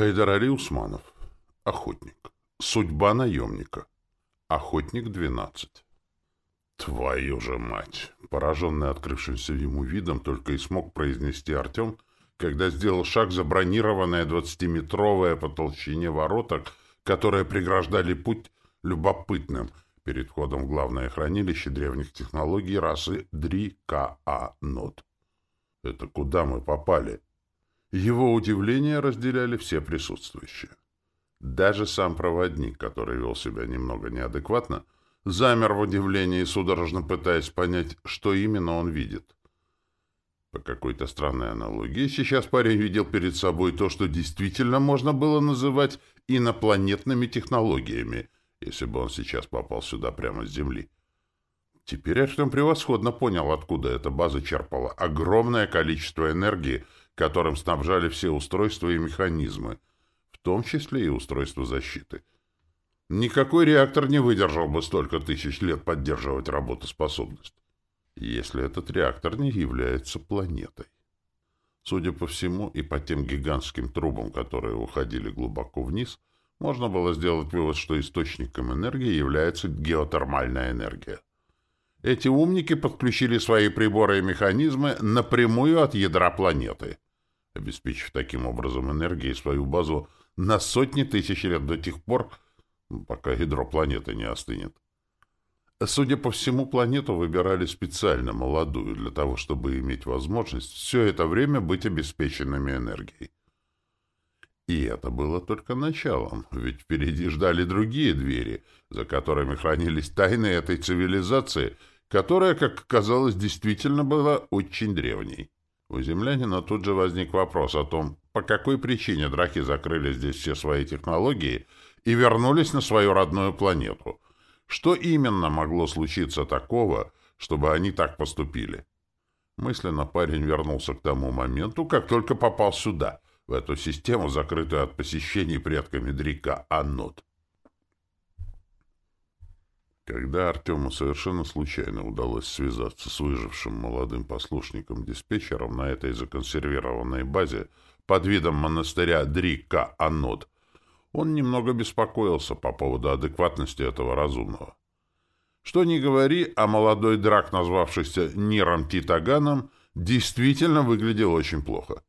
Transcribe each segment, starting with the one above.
Хайдар Усманов. Охотник. Судьба наемника. Охотник 12. Твою же мать! Пораженный открывшимся ему видом, только и смог произнести Артем, когда сделал шаг за бронированное двадцатиметровое по толщине вороток, которые преграждали путь любопытным перед входом в главное хранилище древних технологий расы Дри-Ка-А-Нот. Это куда мы попали? Его удивление разделяли все присутствующие. Даже сам проводник, который вел себя немного неадекватно, замер в удивлении, судорожно пытаясь понять, что именно он видит. По какой-то странной аналогии, сейчас парень видел перед собой то, что действительно можно было называть инопланетными технологиями, если бы он сейчас попал сюда прямо с Земли. Теперь Артем превосходно понял, откуда эта база черпала огромное количество энергии, которым снабжали все устройства и механизмы, в том числе и устройства защиты. Никакой реактор не выдержал бы столько тысяч лет поддерживать работоспособность, если этот реактор не является планетой. Судя по всему, и по тем гигантским трубам, которые уходили глубоко вниз, можно было сделать вывод, что источником энергии является геотермальная энергия. Эти умники подключили свои приборы и механизмы напрямую от ядра планеты — обеспечив таким образом энергией свою базу на сотни тысяч лет до тех пор, пока ядро планеты не остынет. Судя по всему, планету выбирали специально молодую для того, чтобы иметь возможность все это время быть обеспеченными энергией. И это было только началом, ведь впереди ждали другие двери, за которыми хранились тайны этой цивилизации, которая, как оказалось, действительно была очень древней. У землянина тут же возник вопрос о том, по какой причине драки закрыли здесь все свои технологии и вернулись на свою родную планету. Что именно могло случиться такого, чтобы они так поступили? Мысленно парень вернулся к тому моменту, как только попал сюда, в эту систему, закрытую от посещений предками Дрика Аннот. Когда Артему совершенно случайно удалось связаться с выжившим молодым послушником-диспетчером на этой законсервированной базе под видом монастыря Дрика Анод, он немного беспокоился по поводу адекватности этого разумного. Что ни говори, а молодой драк, назвавшийся Ниром Титаганом, действительно выглядел очень плохо.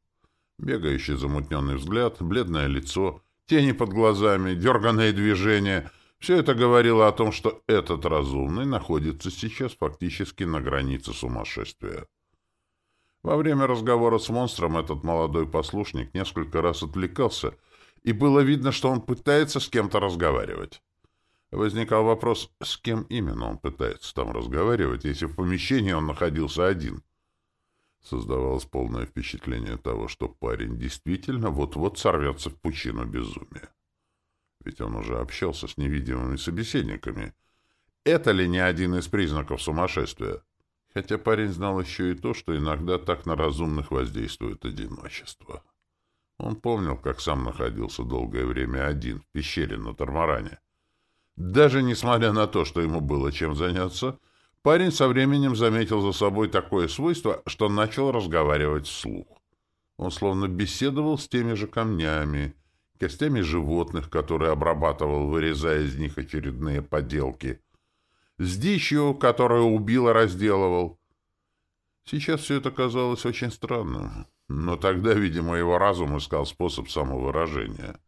Бегающий замутненный взгляд, бледное лицо, тени под глазами, дерганные движения — все это говорило о том, что этот разумный находится сейчас фактически на границе сумасшествия. Во время разговора с монстром этот молодой послушник несколько раз отвлекался, и было видно, что он пытается с кем-то разговаривать. Возникал вопрос, с кем именно он пытается там разговаривать, если в помещении он находился один. Создавалось полное впечатление того, что парень действительно вот-вот сорвется в пучину безумия ведь он уже общался с невидимыми собеседниками. Это ли не один из признаков сумасшествия? Хотя парень знал еще и то, что иногда так на разумных воздействует одиночество. Он помнил, как сам находился долгое время один в пещере на Тормаране. Даже несмотря на то, что ему было чем заняться, парень со временем заметил за собой такое свойство, что начал разговаривать вслух. Он словно беседовал с теми же камнями, костями животных, которые обрабатывал, вырезая из них очередные поделки, с дичью, которую убил и разделывал. Сейчас все это казалось очень странным, но тогда, видимо, его разум искал способ самовыражения.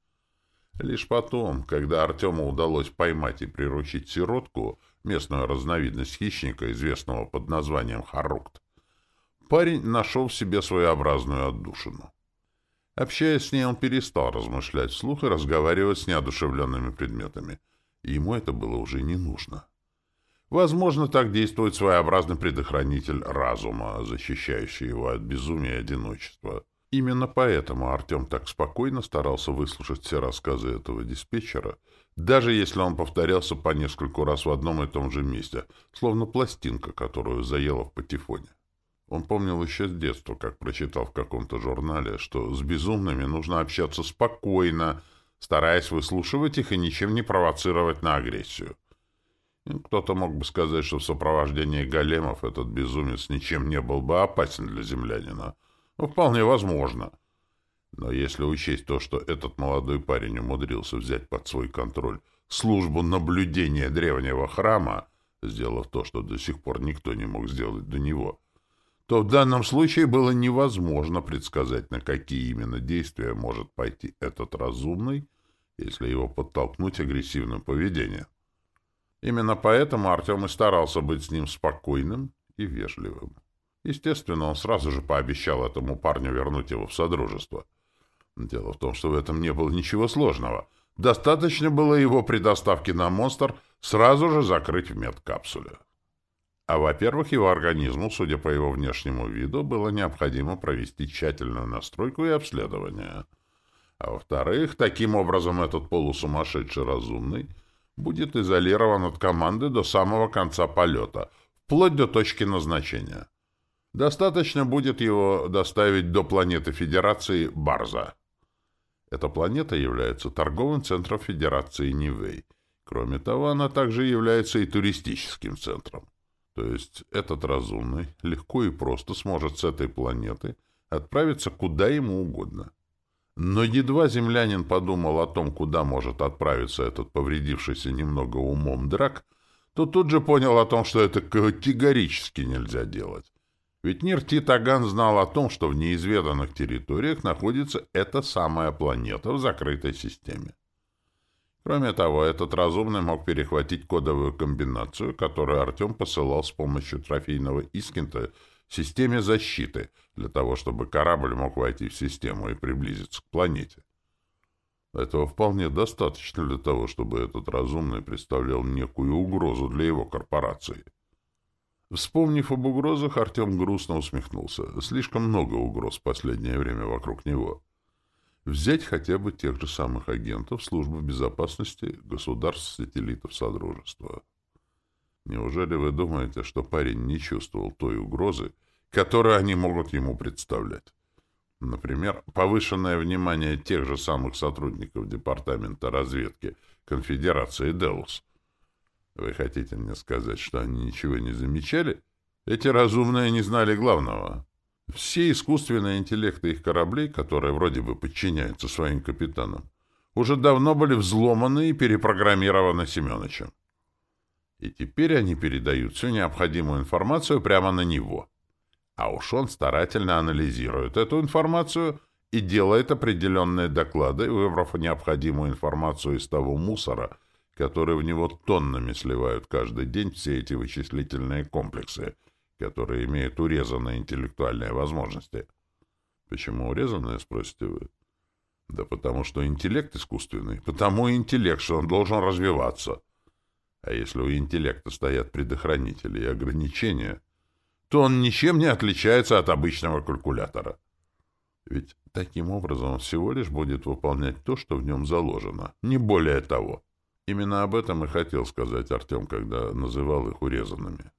Лишь потом, когда Артему удалось поймать и приручить сиротку, местную разновидность хищника, известного под названием Харукт, парень нашел в себе своеобразную отдушину. Общаясь с ней, он перестал размышлять вслух и разговаривать с неодушевленными предметами. ему это было уже не нужно. Возможно, так действует своеобразный предохранитель разума, защищающий его от безумия и одиночества. Именно поэтому Артем так спокойно старался выслушать все рассказы этого диспетчера, даже если он повторялся по нескольку раз в одном и том же месте, словно пластинка, которую заела в патефоне. Он помнил еще с детства, как прочитал в каком-то журнале, что с безумными нужно общаться спокойно, стараясь выслушивать их и ничем не провоцировать на агрессию. Кто-то мог бы сказать, что в сопровождении големов этот безумец ничем не был бы опасен для землянина. Ну, вполне возможно. Но если учесть то, что этот молодой парень умудрился взять под свой контроль службу наблюдения древнего храма, сделав то, что до сих пор никто не мог сделать до него, то в данном случае было невозможно предсказать, на какие именно действия может пойти этот разумный, если его подтолкнуть агрессивным поведением. Именно поэтому Артем и старался быть с ним спокойным и вежливым. Естественно, он сразу же пообещал этому парню вернуть его в Содружество. Дело в том, что в этом не было ничего сложного. Достаточно было его предоставки на монстр сразу же закрыть в медкапсуле. А во-первых, его организму, судя по его внешнему виду, было необходимо провести тщательную настройку и обследование. А во-вторых, таким образом этот полусумасшедший разумный — будет изолирован от команды до самого конца полета, вплоть до точки назначения. Достаточно будет его доставить до планеты Федерации Барза. Эта планета является торговым центром Федерации Нивэй. Кроме того, она также является и туристическим центром. То есть этот разумный легко и просто сможет с этой планеты отправиться куда ему угодно. Но едва землянин подумал о том, куда может отправиться этот повредившийся немного умом драк, то тут же понял о том, что это категорически нельзя делать. Ведь Нир Титаган знал о том, что в неизведанных территориях находится эта самая планета в закрытой системе. Кроме того, этот разумный мог перехватить кодовую комбинацию, которую Артем посылал с помощью трофейного Искинта системе защиты, для того, чтобы корабль мог войти в систему и приблизиться к планете. Этого вполне достаточно для того, чтобы этот разумный представлял некую угрозу для его корпорации. Вспомнив об угрозах, Артем грустно усмехнулся. Слишком много угроз в последнее время вокруг него. Взять хотя бы тех же самых агентов службы безопасности государств-сателлитов Содружества. Неужели вы думаете, что парень не чувствовал той угрозы, которую они могут ему представлять? Например, повышенное внимание тех же самых сотрудников Департамента разведки Конфедерации Делус. Вы хотите мне сказать, что они ничего не замечали? Эти разумные не знали главного. Все искусственные интеллекты их кораблей, которые вроде бы подчиняются своим капитанам, уже давно были взломаны и перепрограммированы Семеновичем. И теперь они передают всю необходимую информацию прямо на него. А уж он старательно анализирует эту информацию и делает определенные доклады, выбрав необходимую информацию из того мусора, который в него тоннами сливают каждый день все эти вычислительные комплексы, которые имеют урезанные интеллектуальные возможности. Почему урезанные, спросите вы? Да потому что интеллект искусственный, потому и интеллект, что он должен развиваться. А если у интеллекта стоят предохранители и ограничения, то он ничем не отличается от обычного калькулятора. Ведь таким образом он всего лишь будет выполнять то, что в нем заложено, не более того. Именно об этом и хотел сказать Артем, когда называл их урезанными.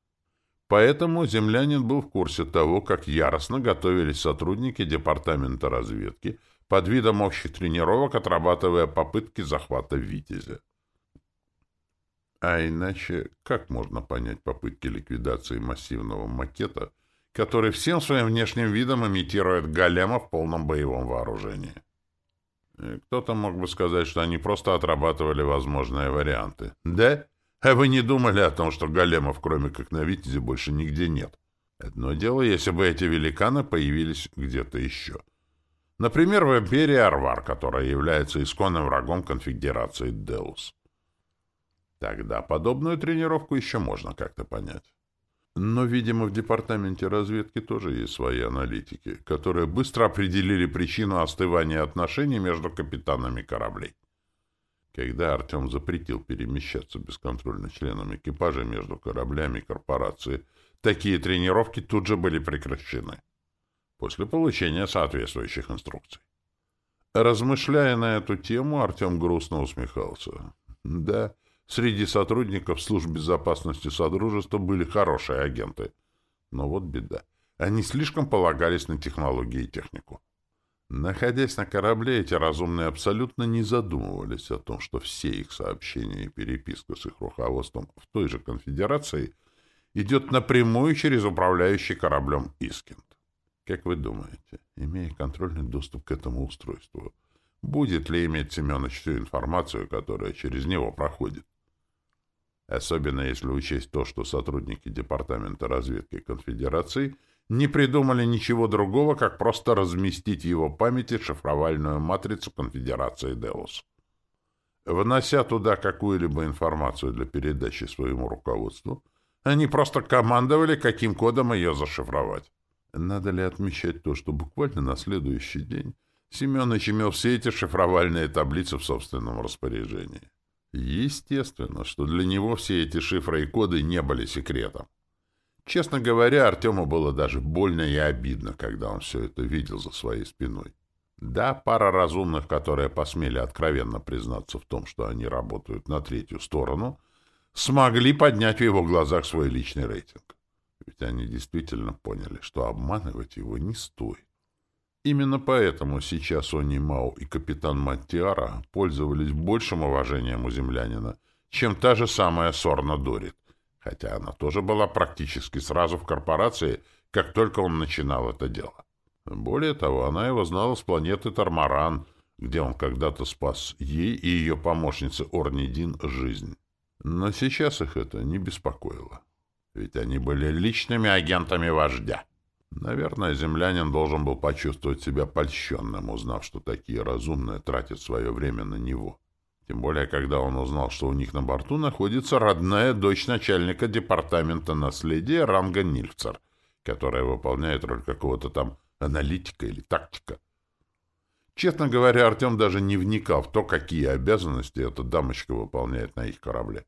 Поэтому землянин был в курсе того, как яростно готовились сотрудники Департамента разведки под видом общих тренировок, отрабатывая попытки захвата «Витязя». А иначе как можно понять попытки ликвидации массивного макета, который всем своим внешним видом имитирует голема в полном боевом вооружении? Кто-то мог бы сказать, что они просто отрабатывали возможные варианты. Да? А вы не думали о том, что големов, кроме как на Витязе, больше нигде нет? Одно дело, если бы эти великаны появились где-то еще. Например, в империи Арвар, которая является исконным врагом конфедерации Деус. Тогда подобную тренировку еще можно как-то понять. Но, видимо, в департаменте разведки тоже есть свои аналитики, которые быстро определили причину остывания отношений между капитанами кораблей. Когда Артем запретил перемещаться бесконтрольно членам экипажа между кораблями корпорации, такие тренировки тут же были прекращены после получения соответствующих инструкций. Размышляя на эту тему, Артем грустно усмехался. Да, Среди сотрудников служб безопасности Содружества были хорошие агенты. Но вот беда. Они слишком полагались на технологии и технику. Находясь на корабле, эти разумные абсолютно не задумывались о том, что все их сообщения и переписка с их руководством в той же конфедерации идет напрямую через управляющий кораблем Искинд. Как вы думаете, имея контрольный доступ к этому устройству, будет ли иметь Семенович всю информацию, которая через него проходит? Особенно если учесть то, что сотрудники Департамента разведки Конфедерации не придумали ничего другого, как просто разместить в его памяти шифровальную матрицу Конфедерации Деус. Внося туда какую-либо информацию для передачи своему руководству, они просто командовали, каким кодом ее зашифровать. Надо ли отмечать то, что буквально на следующий день Семенович имел все эти шифровальные таблицы в собственном распоряжении? Естественно, что для него все эти шифры и коды не были секретом. Честно говоря, Артему было даже больно и обидно, когда он все это видел за своей спиной. Да, пара разумных, которые посмели откровенно признаться в том, что они работают на третью сторону, смогли поднять в его глазах свой личный рейтинг. Ведь они действительно поняли, что обманывать его не стоит. Именно поэтому сейчас Они Мау и капитан Маттиара пользовались большим уважением у землянина, чем та же самая Сорна Дорит, хотя она тоже была практически сразу в корпорации, как только он начинал это дело. Более того, она его знала с планеты Тармаран, где он когда-то спас ей и ее помощнице Орнидин жизнь. Но сейчас их это не беспокоило, ведь они были личными агентами вождя. Наверное, землянин должен был почувствовать себя польщенным, узнав, что такие разумные тратят свое время на него. Тем более, когда он узнал, что у них на борту находится родная дочь начальника департамента наследия ранга Нильфцер, которая выполняет роль какого-то там аналитика или тактика. Честно говоря, Артем даже не вникал в то, какие обязанности эта дамочка выполняет на их корабле.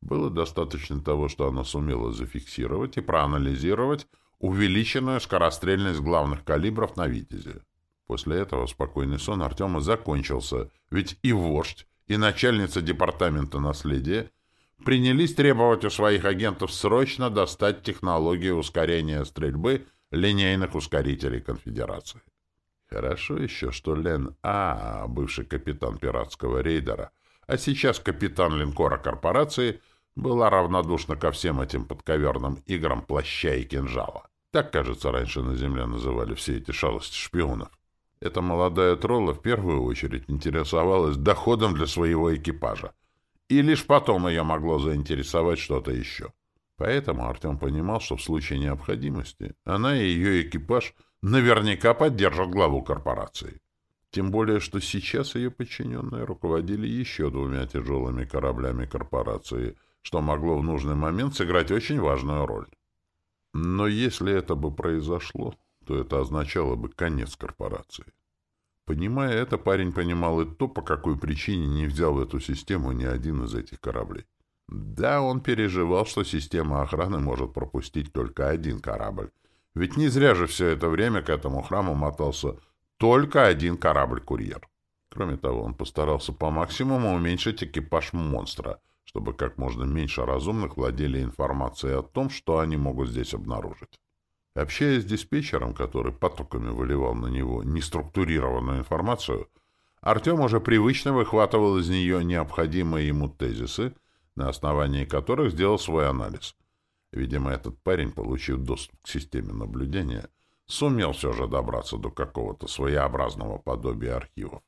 Было достаточно того, что она сумела зафиксировать и проанализировать увеличенную скорострельность главных калибров на «Витязе». После этого спокойный сон Артема закончился, ведь и вождь, и начальница департамента наследия принялись требовать у своих агентов срочно достать технологию ускорения стрельбы линейных ускорителей конфедерации. Хорошо еще, что Лен А, бывший капитан пиратского рейдера, а сейчас капитан линкора корпорации, была равнодушна ко всем этим подковерным играм плаща и кинжала. Так, кажется, раньше на Земле называли все эти шалости шпионов. Эта молодая тролла в первую очередь интересовалась доходом для своего экипажа. И лишь потом ее могло заинтересовать что-то еще. Поэтому Артем понимал, что в случае необходимости она и ее экипаж наверняка поддержат главу корпорации. Тем более, что сейчас ее подчиненные руководили еще двумя тяжелыми кораблями корпорации, что могло в нужный момент сыграть очень важную роль. Но если это бы произошло, то это означало бы конец корпорации. Понимая это, парень понимал и то, по какой причине не взял в эту систему ни один из этих кораблей. Да, он переживал, что система охраны может пропустить только один корабль. Ведь не зря же все это время к этому храму мотался только один корабль-курьер. Кроме того, он постарался по максимуму уменьшить экипаж монстра — чтобы как можно меньше разумных владели информацией о том, что они могут здесь обнаружить. Общаясь с диспетчером, который потоками выливал на него неструктурированную информацию, Артем уже привычно выхватывал из нее необходимые ему тезисы, на основании которых сделал свой анализ. Видимо, этот парень, получив доступ к системе наблюдения, сумел все же добраться до какого-то своеобразного подобия архивов,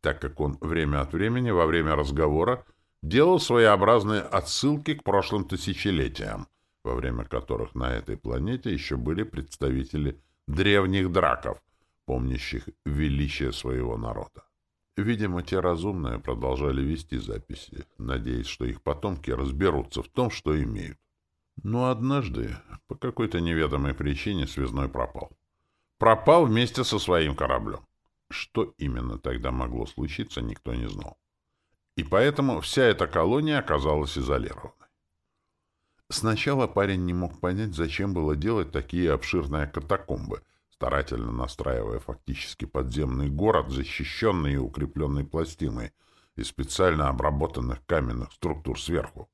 так как он время от времени во время разговора делал своеобразные отсылки к прошлым тысячелетиям, во время которых на этой планете еще были представители древних драков, помнящих величие своего народа. Видимо, те разумные продолжали вести записи, надеясь, что их потомки разберутся в том, что имеют. Но однажды, по какой-то неведомой причине, связной пропал. Пропал вместе со своим кораблем. Что именно тогда могло случиться, никто не знал и поэтому вся эта колония оказалась изолированной. Сначала парень не мог понять, зачем было делать такие обширные катакомбы, старательно настраивая фактически подземный город, защищенный и укрепленный пластиной из специально обработанных каменных структур сверху.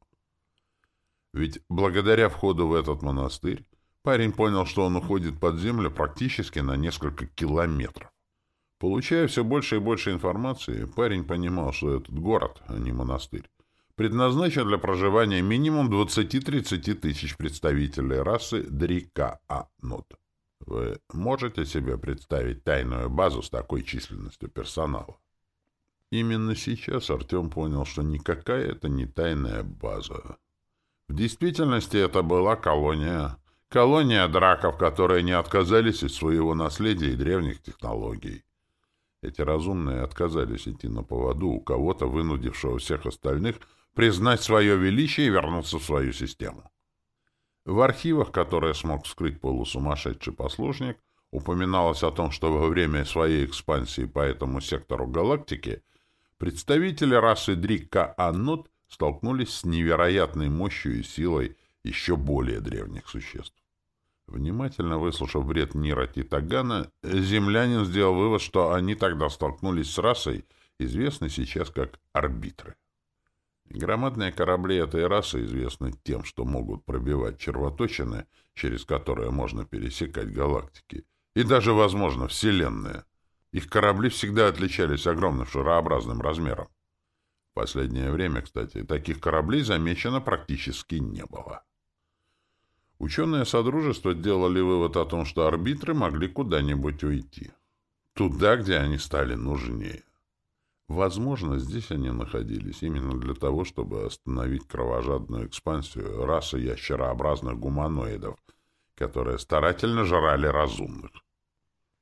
Ведь благодаря входу в этот монастырь парень понял, что он уходит под землю практически на несколько километров. Получая все больше и больше информации, парень понимал, что этот город, а не монастырь, предназначен для проживания минимум 20-30 тысяч представителей расы Дрика-А-Нот. Вы можете себе представить тайную базу с такой численностью персонала? Именно сейчас Артем понял, что никакая это не тайная база. В действительности это была колония. Колония драков, которые не отказались от своего наследия и древних технологий. Эти разумные отказались идти на поводу у кого-то, вынудившего всех остальных признать свое величие и вернуться в свою систему. В архивах, которые смог вскрыть полусумасшедший послушник, упоминалось о том, что во время своей экспансии по этому сектору галактики представители расы Дрикка Аннут столкнулись с невероятной мощью и силой еще более древних существ. Внимательно выслушав бред Нира Титагана, землянин сделал вывод, что они тогда столкнулись с расой, известной сейчас как арбитры. Громадные корабли этой расы известны тем, что могут пробивать червоточины, через которые можно пересекать галактики, и даже, возможно, вселенные. Их корабли всегда отличались огромным шарообразным размером. В последнее время, кстати, таких кораблей замечено практически не было. Ученые Содружества делали вывод о том, что арбитры могли куда-нибудь уйти. Туда, где они стали нужнее. Возможно, здесь они находились именно для того, чтобы остановить кровожадную экспансию расы ящерообразных гуманоидов, которые старательно жрали разумных.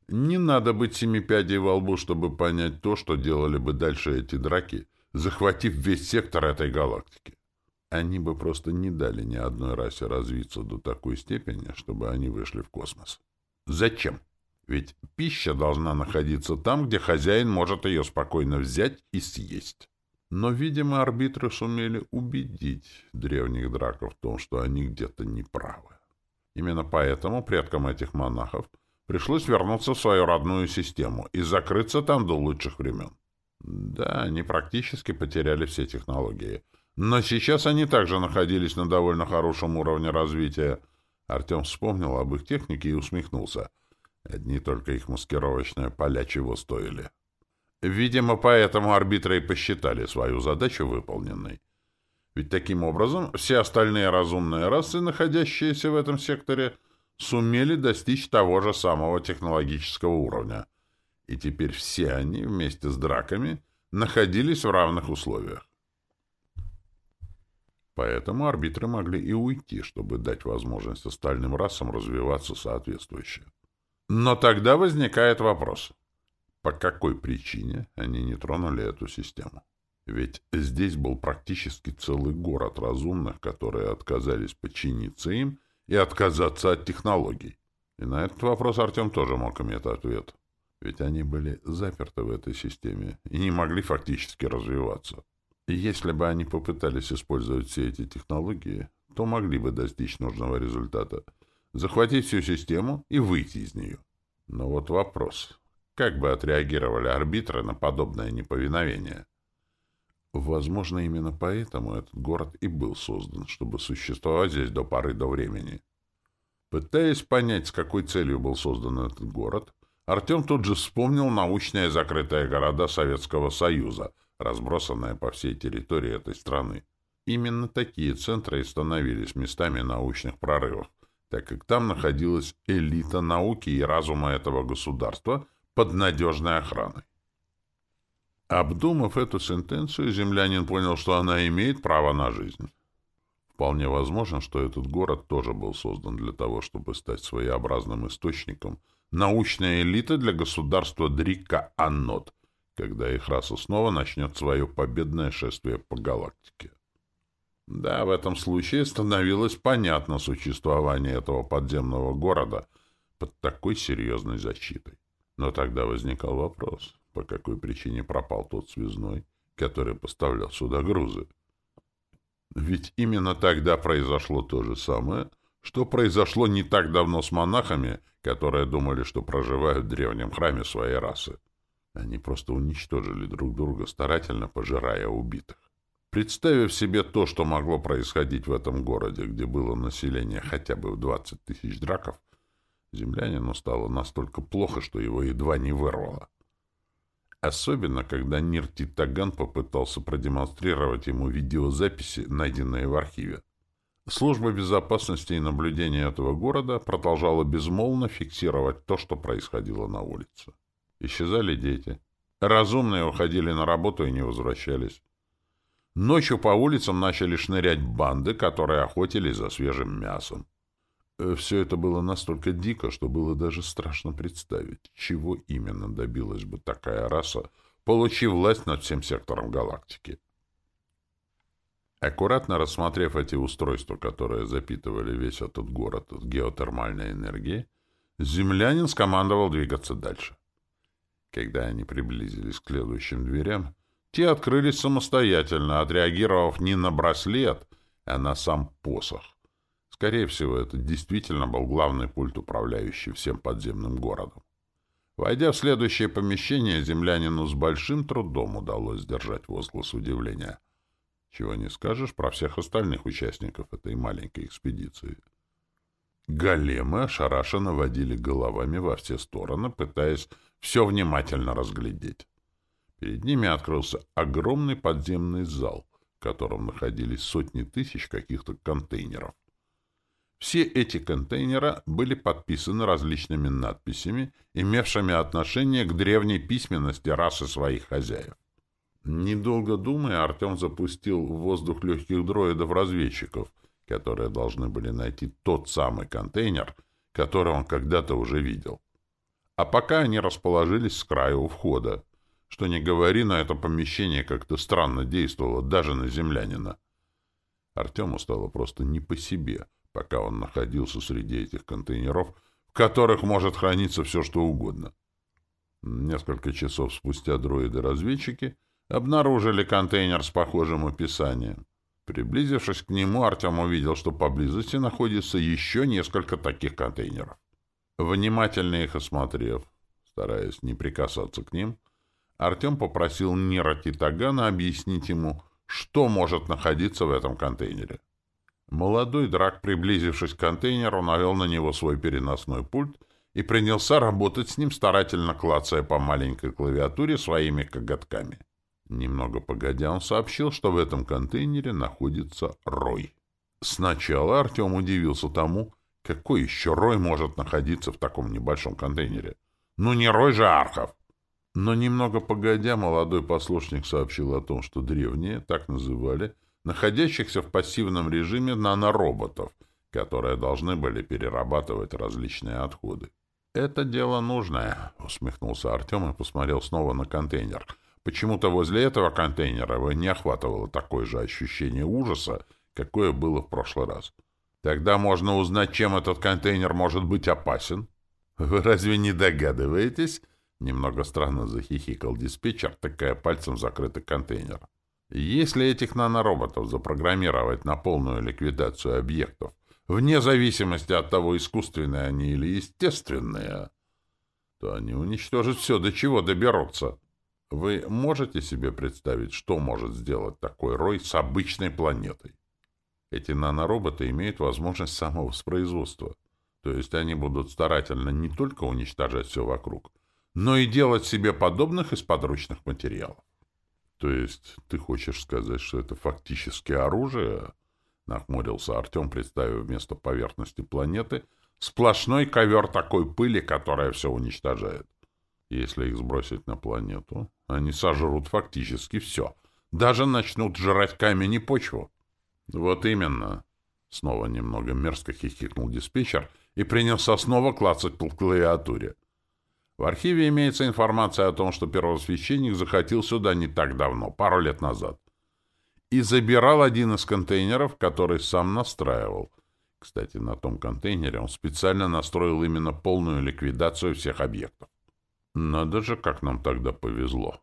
Не надо быть семипядей во лбу, чтобы понять то, что делали бы дальше эти драки, захватив весь сектор этой галактики. Они бы просто не дали ни одной расе развиться до такой степени, чтобы они вышли в космос. Зачем? Ведь пища должна находиться там, где хозяин может ее спокойно взять и съесть. Но, видимо, арбитры сумели убедить древних драков в том, что они где-то неправы. Именно поэтому предкам этих монахов пришлось вернуться в свою родную систему и закрыться там до лучших времен. Да, они практически потеряли все технологии. Но сейчас они также находились на довольно хорошем уровне развития. Артем вспомнил об их технике и усмехнулся — Одни только их маскировочные поля чего стоили. Видимо, поэтому арбитры и посчитали свою задачу выполненной. Ведь таким образом все остальные разумные расы, находящиеся в этом секторе, сумели достичь того же самого технологического уровня. И теперь все они вместе с драками находились в равных условиях. Поэтому арбитры могли и уйти, чтобы дать возможность остальным расам развиваться соответствующе. Но тогда возникает вопрос, по какой причине они не тронули эту систему? Ведь здесь был практически целый город разумных, которые отказались подчиниться им и отказаться от технологий. И на этот вопрос Артем тоже мог иметь ответ. Ведь они были заперты в этой системе и не могли фактически развиваться. И если бы они попытались использовать все эти технологии, то могли бы достичь нужного результата — захватить всю систему и выйти из нее. Но вот вопрос. Как бы отреагировали арбитры на подобное неповиновение? Возможно, именно поэтому этот город и был создан, чтобы существовать здесь до поры до времени. Пытаясь понять, с какой целью был создан этот город, Артем тут же вспомнил научные закрытые города Советского Союза, разбросанные по всей территории этой страны. Именно такие центры и становились местами научных прорывов, так как там находилась элита науки и разума этого государства под надежной охраной. Обдумав эту сентенцию, землянин понял, что она имеет право на жизнь. Вполне возможно, что этот город тоже был создан для того, чтобы стать своеобразным источником научной элиты для государства Дрика-Аннот, когда их раса снова начнет свое победное шествие по галактике. Да, в этом случае становилось понятно существование этого подземного города под такой серьезной защитой. Но тогда возникал вопрос, по какой причине пропал тот связной, который поставлял сюда грузы. Ведь именно тогда произошло то же самое, что произошло не так давно с монахами, которые думали, что проживают в древнем храме своей расы. Они просто уничтожили друг друга, старательно пожирая убитых. Представив себе то, что могло происходить в этом городе, где было население хотя бы в 20 тысяч драков, землянину стало настолько плохо, что его едва не вырвало. Особенно, когда Нир Титаган попытался продемонстрировать ему видеозаписи, найденные в архиве. Служба безопасности и наблюдения этого города продолжала безмолвно фиксировать то, что происходило на улице. Исчезали дети. Разумные уходили на работу и не возвращались. Ночью по улицам начали шнырять банды, которые охотились за свежим мясом. Э, Все это было настолько дико, что было даже страшно представить, чего именно добилась бы такая раса, получив власть над всем сектором галактики. Аккуратно рассмотрев эти устройства, которые запитывали весь этот город от геотермальной энергии, землянин скомандовал двигаться дальше. Когда они приблизились к следующим дверям, те открылись самостоятельно, отреагировав не на браслет, а на сам посох. Скорее всего, это действительно был главный пульт, управляющий всем подземным городом. Войдя в следующее помещение, землянину с большим трудом удалось сдержать возглас удивления. Чего не скажешь про всех остальных участников этой маленькой экспедиции. Големы ошарашенно водили головами во все стороны, пытаясь все внимательно разглядеть. Перед ними открылся огромный подземный зал, в котором находились сотни тысяч каких-то контейнеров. Все эти контейнеры были подписаны различными надписями, имевшими отношение к древней письменности расы своих хозяев. Недолго думая, Артем запустил в воздух легких дроидов-разведчиков, которые должны были найти тот самый контейнер, который он когда-то уже видел. А пока они расположились с краю входа. Что не говори, но это помещение как-то странно действовало даже на землянина. Артему стало просто не по себе, пока он находился среди этих контейнеров, в которых может храниться все, что угодно. Несколько часов спустя дроиды-разведчики обнаружили контейнер с похожим описанием. Приблизившись к нему, Артем увидел, что поблизости находится еще несколько таких контейнеров. Внимательно их осмотрев, стараясь не прикасаться к ним, Артем попросил Нира Титагана объяснить ему, что может находиться в этом контейнере. Молодой драк, приблизившись к контейнеру, навел на него свой переносной пульт и принялся работать с ним, старательно клацая по маленькой клавиатуре своими коготками. Немного погодя, он сообщил, что в этом контейнере находится рой. Сначала Артем удивился тому, какой еще рой может находиться в таком небольшом контейнере. Ну не рой же архов! Но немного погодя, молодой послушник сообщил о том, что древние так называли находящихся в пассивном режиме нанороботов, которые должны были перерабатывать различные отходы. «Это дело нужное», — усмехнулся Артем и посмотрел снова на контейнер — Почему-то возле этого контейнера его не охватывало такое же ощущение ужаса, какое было в прошлый раз. Тогда можно узнать, чем этот контейнер может быть опасен. Вы разве не догадываетесь? Немного странно захихикал диспетчер, тыкая пальцем закрытый контейнер. Если этих нанороботов запрограммировать на полную ликвидацию объектов, вне зависимости от того, искусственные они или естественные, то они уничтожат все, до чего доберутся. Вы можете себе представить, что может сделать такой рой с обычной планетой? Эти нанороботы имеют возможность самовоспроизводства. То есть они будут старательно не только уничтожать все вокруг, но и делать себе подобных из подручных материалов. То есть ты хочешь сказать, что это фактически оружие? Нахмурился Артем, представив вместо поверхности планеты сплошной ковер такой пыли, которая все уничтожает. Если их сбросить на планету, они сожрут фактически все. Даже начнут жрать камень и почву. Вот именно. Снова немного мерзко хихикнул диспетчер и принялся снова клацать по клавиатуре. В архиве имеется информация о том, что первосвященник захотел сюда не так давно, пару лет назад. И забирал один из контейнеров, который сам настраивал. Кстати, на том контейнере он специально настроил именно полную ликвидацию всех объектов. Надо же, как нам тогда повезло.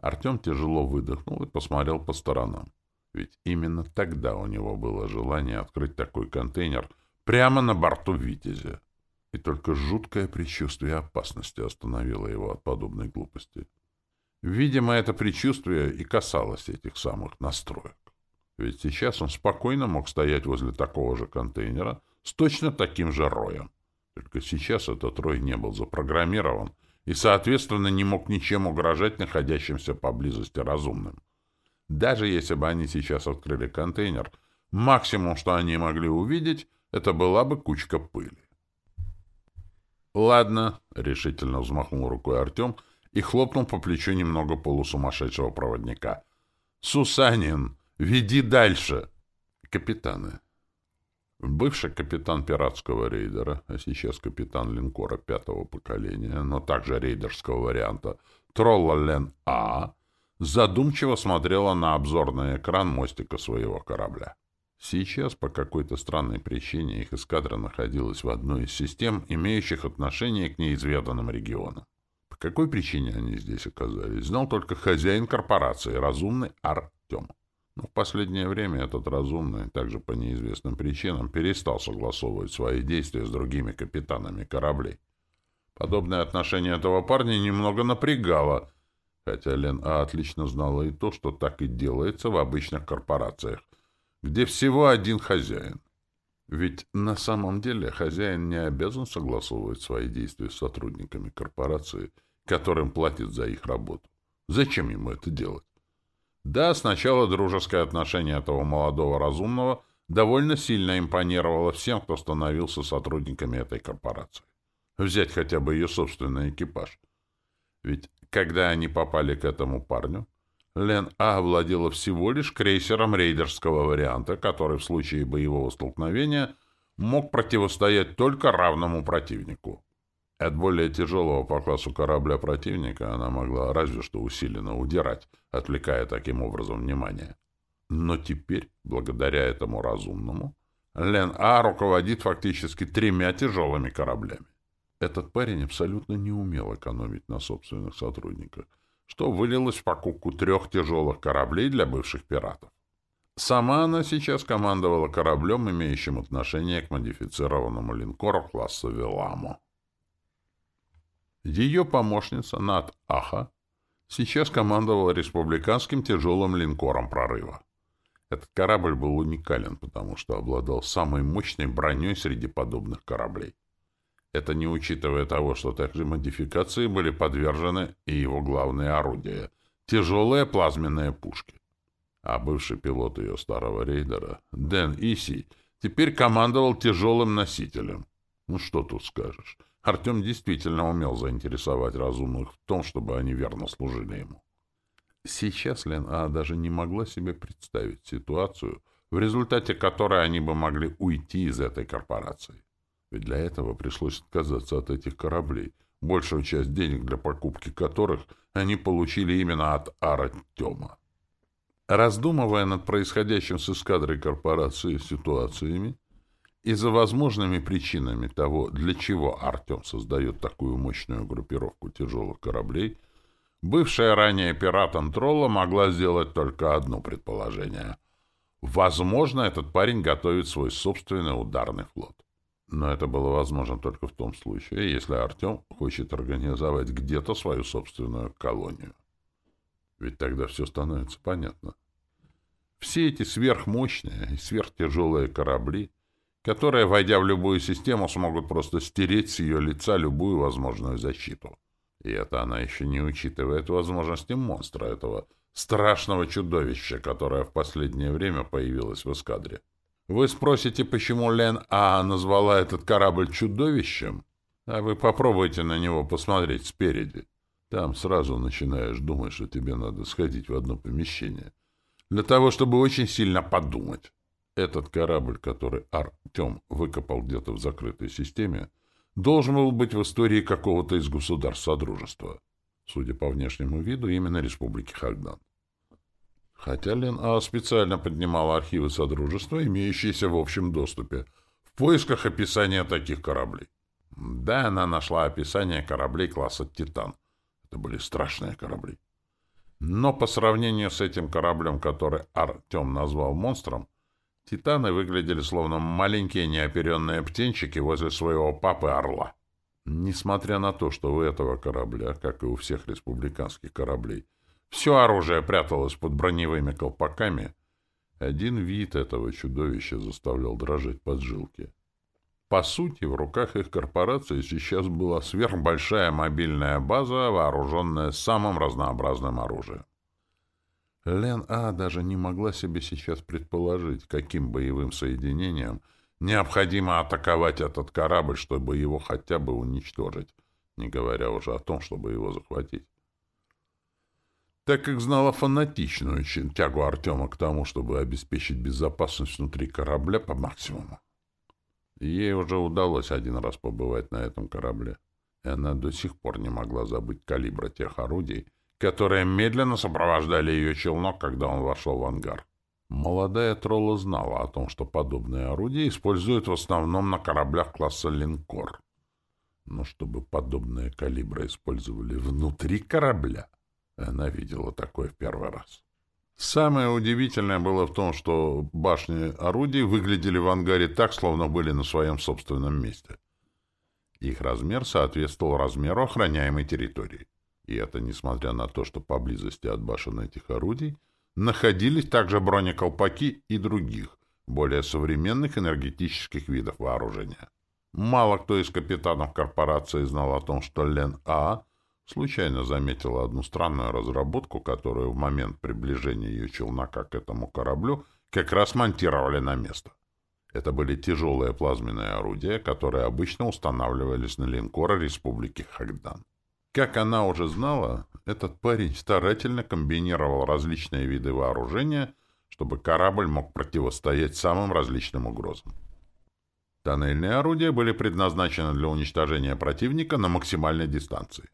Артем тяжело выдохнул и посмотрел по сторонам. Ведь именно тогда у него было желание открыть такой контейнер прямо на борту «Витязя». И только жуткое предчувствие опасности остановило его от подобной глупости. Видимо, это предчувствие и касалось этих самых настроек. Ведь сейчас он спокойно мог стоять возле такого же контейнера с точно таким же роем. Только сейчас этот рой не был запрограммирован и, соответственно, не мог ничем угрожать находящимся поблизости разумным. Даже если бы они сейчас открыли контейнер, Максимум, что они могли увидеть, это была бы кучка пыли. «Ладно», — решительно взмахнул рукой Артем и хлопнул по плечу немного полусумасшедшего проводника. «Сусанин, веди дальше!» «Капитаны». Бывший капитан пиратского рейдера, а сейчас капитан линкора пятого поколения, но также рейдерского варианта, Тролла Лен А, задумчиво смотрела на обзорный экран мостика своего корабля. Сейчас по какой-то странной причине их эскадра находилась в одной из систем, имеющих отношение к неизведанным регионам. По какой причине они здесь оказались, знал только хозяин корпорации, разумный Артем. Но в последнее время этот разумный, также по неизвестным причинам, перестал согласовывать свои действия с другими капитанами кораблей. Подобное отношение этого парня немного напрягало, хотя Лен А отлично знала и то, что так и делается в обычных корпорациях где всего один хозяин. Ведь на самом деле хозяин не обязан согласовывать свои действия с сотрудниками корпорации, которым платит за их работу. Зачем ему это делать? Да, сначала дружеское отношение этого молодого разумного довольно сильно импонировало всем, кто становился сотрудниками этой корпорации. Взять хотя бы ее собственный экипаж. Ведь когда они попали к этому парню, Лен А владела всего лишь крейсером рейдерского варианта, который в случае боевого столкновения мог противостоять только равному противнику. От более тяжелого по классу корабля противника она могла разве что усиленно удирать, отвлекая таким образом внимание. Но теперь, благодаря этому разумному, Лен А руководит фактически тремя тяжелыми кораблями. Этот парень абсолютно не умел экономить на собственных сотрудниках что вылилось в покупку трех тяжелых кораблей для бывших пиратов. Сама она сейчас командовала кораблем, имеющим отношение к модифицированному линкору класса «Веламо». Ее помощница Нат Аха сейчас командовала республиканским тяжелым линкором прорыва. Этот корабль был уникален, потому что обладал самой мощной броней среди подобных кораблей. Это не учитывая того, что также модификации были подвержены и его главные орудия — тяжелые плазменные пушки. А бывший пилот ее старого рейдера, Дэн Иси, теперь командовал тяжелым носителем. Ну что тут скажешь? Артем действительно умел заинтересовать разумных в том, чтобы они верно служили ему. Сейчас Лен А даже не могла себе представить ситуацию, в результате которой они бы могли уйти из этой корпорации. Ведь для этого пришлось отказаться от этих кораблей, большую часть денег для покупки которых они получили именно от Артема. Раздумывая над происходящим с эскадрой корпорации ситуациями и за возможными причинами того, для чего Артем создает такую мощную группировку тяжелых кораблей, бывшая ранее пиратом Тролла могла сделать только одно предположение. Возможно, этот парень готовит свой собственный ударный флот. Но это было возможно только в том случае, если Артем хочет организовать где-то свою собственную колонию. Ведь тогда все становится понятно. Все эти сверхмощные и сверхтяжелые корабли, которые, войдя в любую систему, смогут просто стереть с ее лица любую возможную защиту. И это она еще не учитывает возможности монстра, этого страшного чудовища, которое в последнее время появилось в эскадре. Вы спросите, почему Лен А назвала этот корабль чудовищем? А вы попробуйте на него посмотреть спереди. Там сразу начинаешь думать, что тебе надо сходить в одно помещение. Для того, чтобы очень сильно подумать. Этот корабль, который Артем выкопал где-то в закрытой системе, должен был быть в истории какого-то из государств Содружества. Судя по внешнему виду, именно Республики Хагдан. Хотя Лен А специально поднимала архивы Содружества, имеющиеся в общем доступе, в поисках описания таких кораблей. Да, она нашла описание кораблей класса «Титан». Это были страшные корабли. Но по сравнению с этим кораблем, который Артем назвал монстром, «Титаны» выглядели словно маленькие неоперенные птенчики возле своего папы-орла. Несмотря на то, что у этого корабля, как и у всех республиканских кораблей, все оружие пряталось под броневыми колпаками. Один вид этого чудовища заставлял дрожать поджилки. По сути, в руках их корпорации сейчас была сверхбольшая мобильная база, вооруженная самым разнообразным оружием. Лен А даже не могла себе сейчас предположить, каким боевым соединением необходимо атаковать этот корабль, чтобы его хотя бы уничтожить, не говоря уже о том, чтобы его захватить. Так как знала фанатичную тягу Артема к тому, чтобы обеспечить безопасность внутри корабля по максимуму. Ей уже удалось один раз побывать на этом корабле, и она до сих пор не могла забыть калибра тех орудий, которые медленно сопровождали ее челнок, когда он вошел в ангар. Молодая тролла знала о том, что подобные орудия используют в основном на кораблях класса «Линкор». Но чтобы подобные калибры использовали внутри корабля, она видела такое в первый раз. Самое удивительное было в том, что башни орудий выглядели в ангаре так, словно были на своем собственном месте. Их размер соответствовал размеру охраняемой территории. И это несмотря на то, что поблизости от башен этих орудий находились также бронеколпаки и других, более современных энергетических видов вооружения. Мало кто из капитанов корпорации знал о том, что Лен-А случайно заметила одну странную разработку, которую в момент приближения ее челнока к этому кораблю как раз монтировали на место. Это были тяжелые плазменные орудия, которые обычно устанавливались на линкоры Республики Хагдан. Как она уже знала, этот парень старательно комбинировал различные виды вооружения, чтобы корабль мог противостоять самым различным угрозам. Тоннельные орудия были предназначены для уничтожения противника на максимальной дистанции.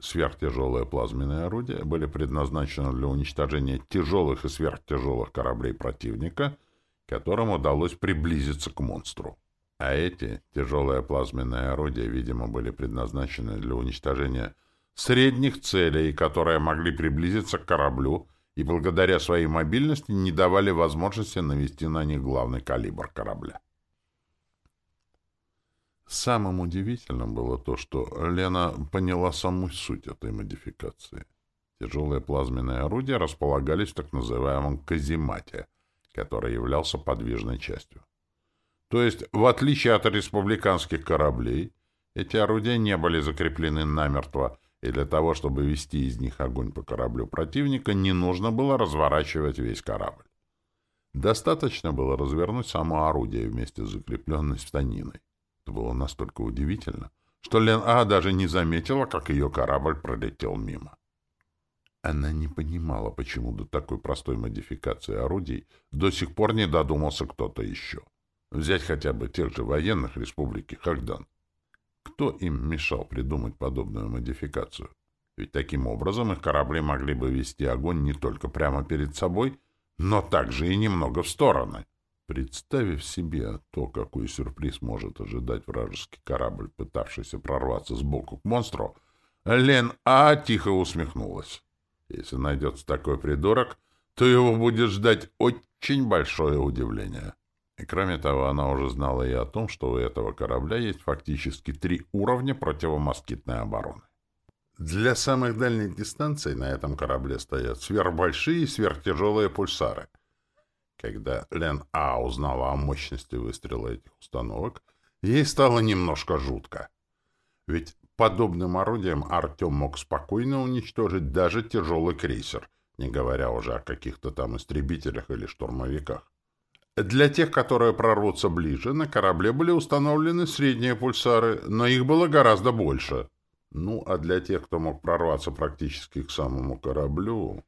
Сверхтяжелые плазменные орудия были предназначены для уничтожения тяжелых и сверхтяжелых кораблей противника, которым удалось приблизиться к монстру. А эти тяжелые плазменные орудия, видимо, были предназначены для уничтожения средних целей, которые могли приблизиться к кораблю и благодаря своей мобильности не давали возможности навести на них главный калибр корабля. Самым удивительным было то, что Лена поняла саму суть этой модификации. Тяжелые плазменные орудия располагались в так называемом каземате, который являлся подвижной частью. То есть, в отличие от республиканских кораблей, эти орудия не были закреплены намертво, и для того, чтобы вести из них огонь по кораблю противника, не нужно было разворачивать весь корабль. Достаточно было развернуть само орудие вместе с закрепленной станиной. Это было настолько удивительно, что Лен А даже не заметила, как ее корабль пролетел мимо. Она не понимала, почему до такой простой модификации орудий до сих пор не додумался кто-то еще. Взять хотя бы тех же военных республики Хагдан. Кто им мешал придумать подобную модификацию? Ведь таким образом их корабли могли бы вести огонь не только прямо перед собой, но также и немного в стороны. Представив себе то, какой сюрприз может ожидать вражеский корабль, пытавшийся прорваться сбоку к монстру, Лен А тихо усмехнулась. Если найдется такой придурок, то его будет ждать очень большое удивление. И кроме того, она уже знала и о том, что у этого корабля есть фактически три уровня противомоскитной обороны. Для самых дальних дистанций на этом корабле стоят сверхбольшие и сверхтяжелые пульсары — когда Лен А узнала о мощности выстрела этих установок, ей стало немножко жутко. Ведь подобным орудием Артем мог спокойно уничтожить даже тяжелый крейсер, не говоря уже о каких-то там истребителях или штурмовиках. Для тех, которые прорвутся ближе, на корабле были установлены средние пульсары, но их было гораздо больше. Ну, а для тех, кто мог прорваться практически к самому кораблю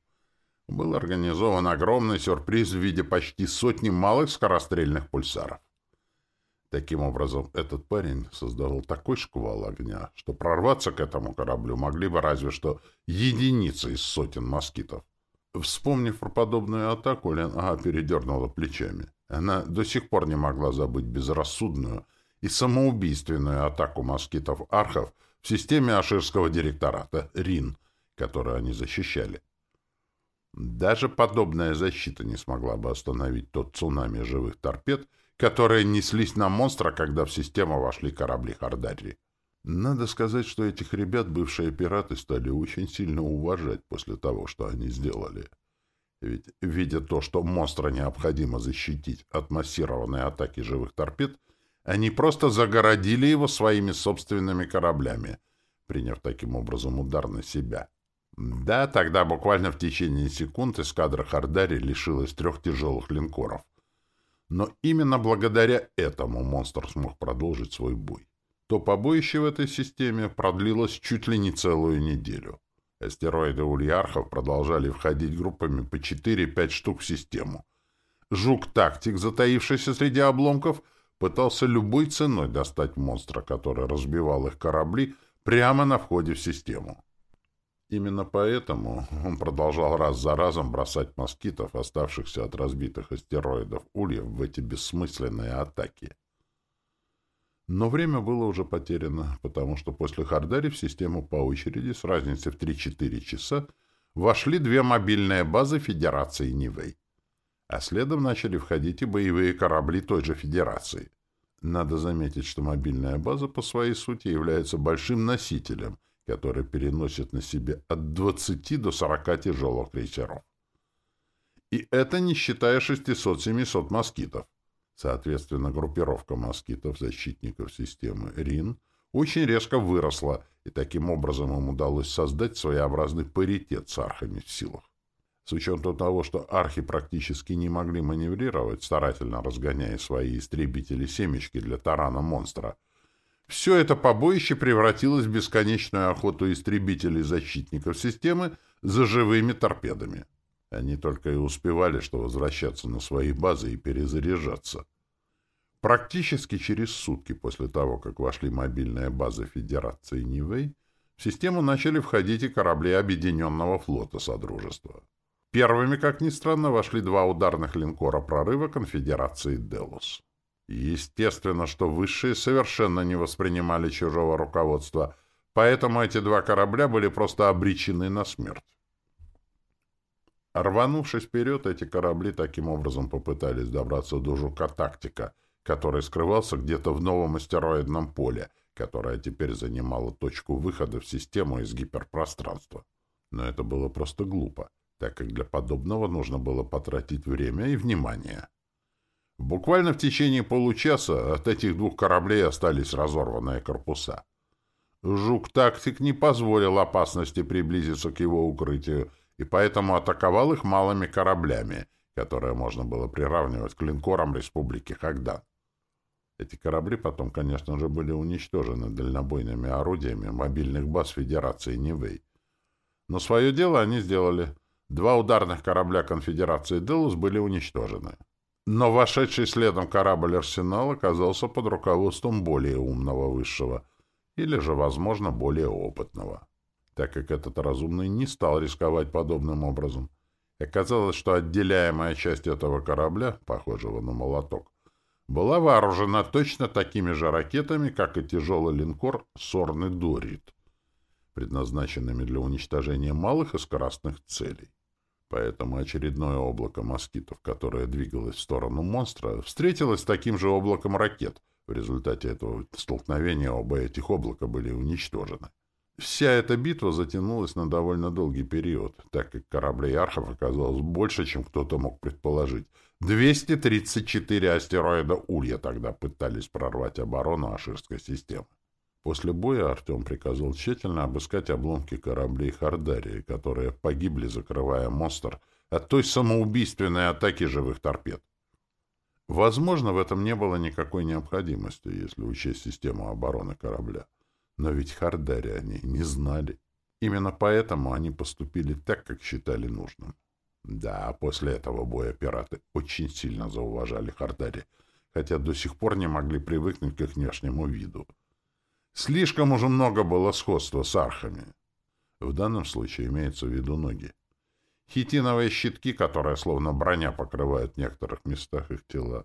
был организован огромный сюрприз в виде почти сотни малых скорострельных пульсаров. Таким образом, этот парень создавал такой шквал огня, что прорваться к этому кораблю могли бы разве что единицы из сотен москитов. Вспомнив про подобную атаку, Лен Ага передернула плечами. Она до сих пор не могла забыть безрассудную и самоубийственную атаку москитов-архов в системе Аширского директората РИН, которую они защищали. Даже подобная защита не смогла бы остановить тот цунами живых торпед, которые неслись на монстра, когда в систему вошли корабли Хардари. Надо сказать, что этих ребят бывшие пираты стали очень сильно уважать после того, что они сделали. Ведь, видя то, что монстра необходимо защитить от массированной атаки живых торпед, они просто загородили его своими собственными кораблями, приняв таким образом удар на себя. Да, тогда буквально в течение секунд эскадра Хардари лишилась трех тяжелых линкоров. Но именно благодаря этому монстр смог продолжить свой бой. То побоище в этой системе продлилось чуть ли не целую неделю. Астероиды ульярхов продолжали входить группами по 4-5 штук в систему. Жук-тактик, затаившийся среди обломков, пытался любой ценой достать монстра, который разбивал их корабли прямо на входе в систему. Именно поэтому он продолжал раз за разом бросать москитов, оставшихся от разбитых астероидов ульев, в эти бессмысленные атаки. Но время было уже потеряно, потому что после Хардари в систему по очереди с разницей в 3-4 часа вошли две мобильные базы Федерации Нивэй. А следом начали входить и боевые корабли той же Федерации. Надо заметить, что мобильная база по своей сути является большим носителем — который переносит на себе от 20 до 40 тяжелых крейсеров. И это не считая 600-700 москитов. Соответственно, группировка москитов-защитников системы РИН очень резко выросла, и таким образом им удалось создать своеобразный паритет с архами в силах. С учетом того, что архи практически не могли маневрировать, старательно разгоняя свои истребители-семечки для тарана монстра, все это побоище превратилось в бесконечную охоту истребителей-защитников системы за живыми торпедами. Они только и успевали, что возвращаться на свои базы и перезаряжаться. Практически через сутки после того, как вошли мобильные базы Федерации Нивэй, в систему начали входить и корабли Объединенного флота Содружества. Первыми, как ни странно, вошли два ударных линкора прорыва Конфедерации «Делос». Естественно, что высшие совершенно не воспринимали чужого руководства, поэтому эти два корабля были просто обречены на смерть. Рванувшись вперед, эти корабли таким образом попытались добраться до жука-тактика, который скрывался где-то в новом астероидном поле, которое теперь занимало точку выхода в систему из гиперпространства. Но это было просто глупо, так как для подобного нужно было потратить время и внимание. Буквально в течение получаса от этих двух кораблей остались разорванные корпуса. Жук-тактик не позволил опасности приблизиться к его укрытию, и поэтому атаковал их малыми кораблями, которые можно было приравнивать к линкорам Республики Хагдан. Эти корабли потом, конечно же, были уничтожены дальнобойными орудиями мобильных баз Федерации Нивэй. Но свое дело они сделали. Два ударных корабля Конфедерации Делус были уничтожены. Но вошедший следом корабль «Арсенал» оказался под руководством более умного высшего, или же, возможно, более опытного, так как этот разумный не стал рисковать подобным образом. Оказалось, что отделяемая часть этого корабля, похожего на молоток, была вооружена точно такими же ракетами, как и тяжелый линкор «Сорный Дорит», предназначенными для уничтожения малых и скоростных целей. Поэтому очередное облако москитов, которое двигалось в сторону монстра, встретилось с таким же облаком ракет. В результате этого столкновения оба этих облака были уничтожены. Вся эта битва затянулась на довольно долгий период, так как кораблей архов оказалось больше, чем кто-то мог предположить. 234 астероида Улья тогда пытались прорвать оборону Аширской системы. После боя Артем приказал тщательно обыскать обломки кораблей Хардарии, которые погибли, закрывая монстр от той самоубийственной атаки живых торпед. Возможно, в этом не было никакой необходимости, если учесть систему обороны корабля. Но ведь Хардари они не знали. Именно поэтому они поступили так, как считали нужным. Да, после этого боя пираты очень сильно зауважали Хардари, хотя до сих пор не могли привыкнуть к их внешнему виду. Слишком уже много было сходства с архами. В данном случае имеется в виду ноги. Хитиновые щитки, которые словно броня покрывают в некоторых местах их тела.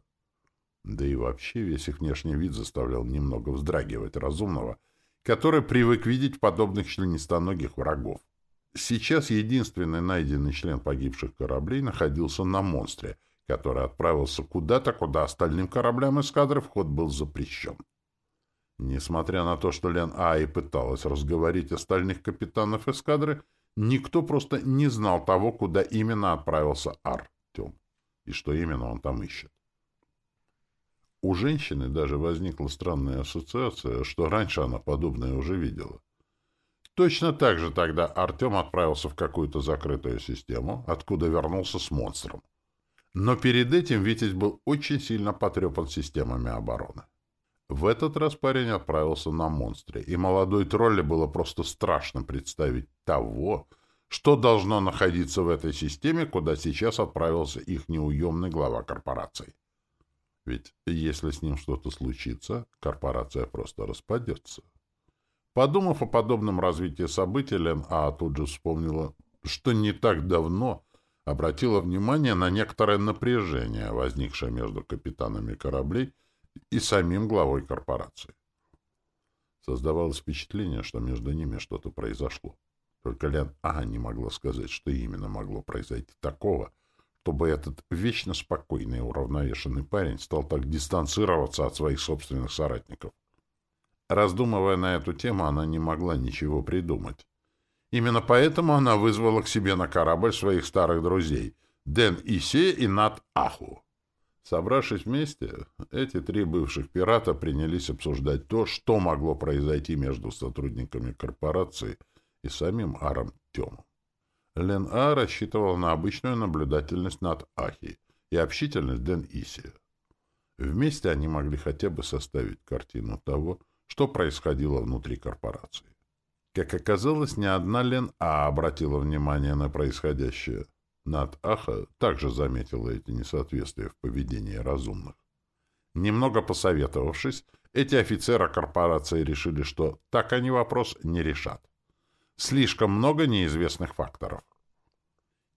Да и вообще весь их внешний вид заставлял немного вздрагивать разумного, который привык видеть подобных членистоногих врагов. Сейчас единственный найденный член погибших кораблей находился на монстре, который отправился куда-то, куда остальным кораблям эскадры вход был запрещен. Несмотря на то, что Лен Аи пыталась разговорить остальных капитанов эскадры, никто просто не знал того, куда именно отправился Артем и что именно он там ищет. У женщины даже возникла странная ассоциация, что раньше она подобное уже видела. Точно так же тогда Артем отправился в какую-то закрытую систему, откуда вернулся с монстром. Но перед этим Витязь был очень сильно потрепан системами обороны. В этот раз парень отправился на монстре, и молодой тролле было просто страшно представить того, что должно находиться в этой системе, куда сейчас отправился их неуемный глава корпорации. Ведь если с ним что-то случится, корпорация просто распадется. Подумав о подобном развитии событий, Лен А тут же вспомнила, что не так давно обратила внимание на некоторое напряжение, возникшее между капитанами кораблей и самим главой корпорации. Создавалось впечатление, что между ними что-то произошло. Только Лен А не могла сказать, что именно могло произойти такого, чтобы этот вечно спокойный и уравновешенный парень стал так дистанцироваться от своих собственных соратников. Раздумывая на эту тему, она не могла ничего придумать. Именно поэтому она вызвала к себе на корабль своих старых друзей — Дэн Исе и Нат Аху. Собравшись вместе, эти три бывших пирата принялись обсуждать то, что могло произойти между сотрудниками корпорации и самим Аром Тёмом. Лен А рассчитывал на обычную наблюдательность над Ахи и общительность Дэн Иси. Вместе они могли хотя бы составить картину того, что происходило внутри корпорации. Как оказалось, не одна Лен А обратила внимание на происходящее. Над Аха также заметила эти несоответствия в поведении разумных. Немного посоветовавшись, эти офицеры корпорации решили, что так они вопрос не решат. Слишком много неизвестных факторов.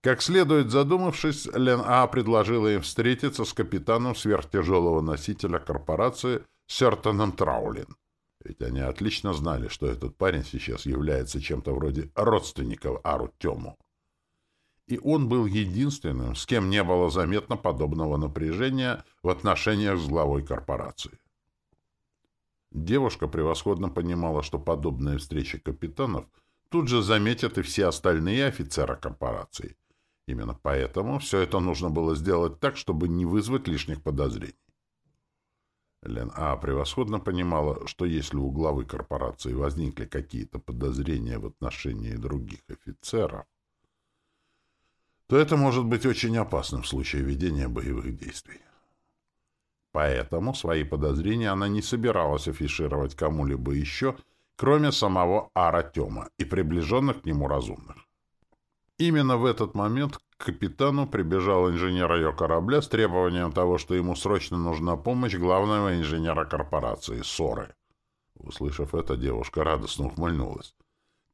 Как следует задумавшись, Лен А предложила им встретиться с капитаном сверхтяжелого носителя корпорации Сертоном Траулин. Ведь они отлично знали, что этот парень сейчас является чем-то вроде родственников Ару Тему. И он был единственным, с кем не было заметно подобного напряжения в отношениях с главой корпорации. Девушка превосходно понимала, что подобные встречи капитанов тут же заметят и все остальные офицеры корпорации. Именно поэтому все это нужно было сделать так, чтобы не вызвать лишних подозрений. Лен А превосходно понимала, что если у главы корпорации возникли какие-то подозрения в отношении других офицеров, то это может быть очень опасным в случае ведения боевых действий. Поэтому свои подозрения она не собиралась афишировать кому-либо еще, кроме самого Аратема и приближенных к нему разумных. Именно в этот момент к капитану прибежал инженер ее корабля с требованием того, что ему срочно нужна помощь главного инженера корпорации, Соры. Услышав это, девушка радостно ухмыльнулась.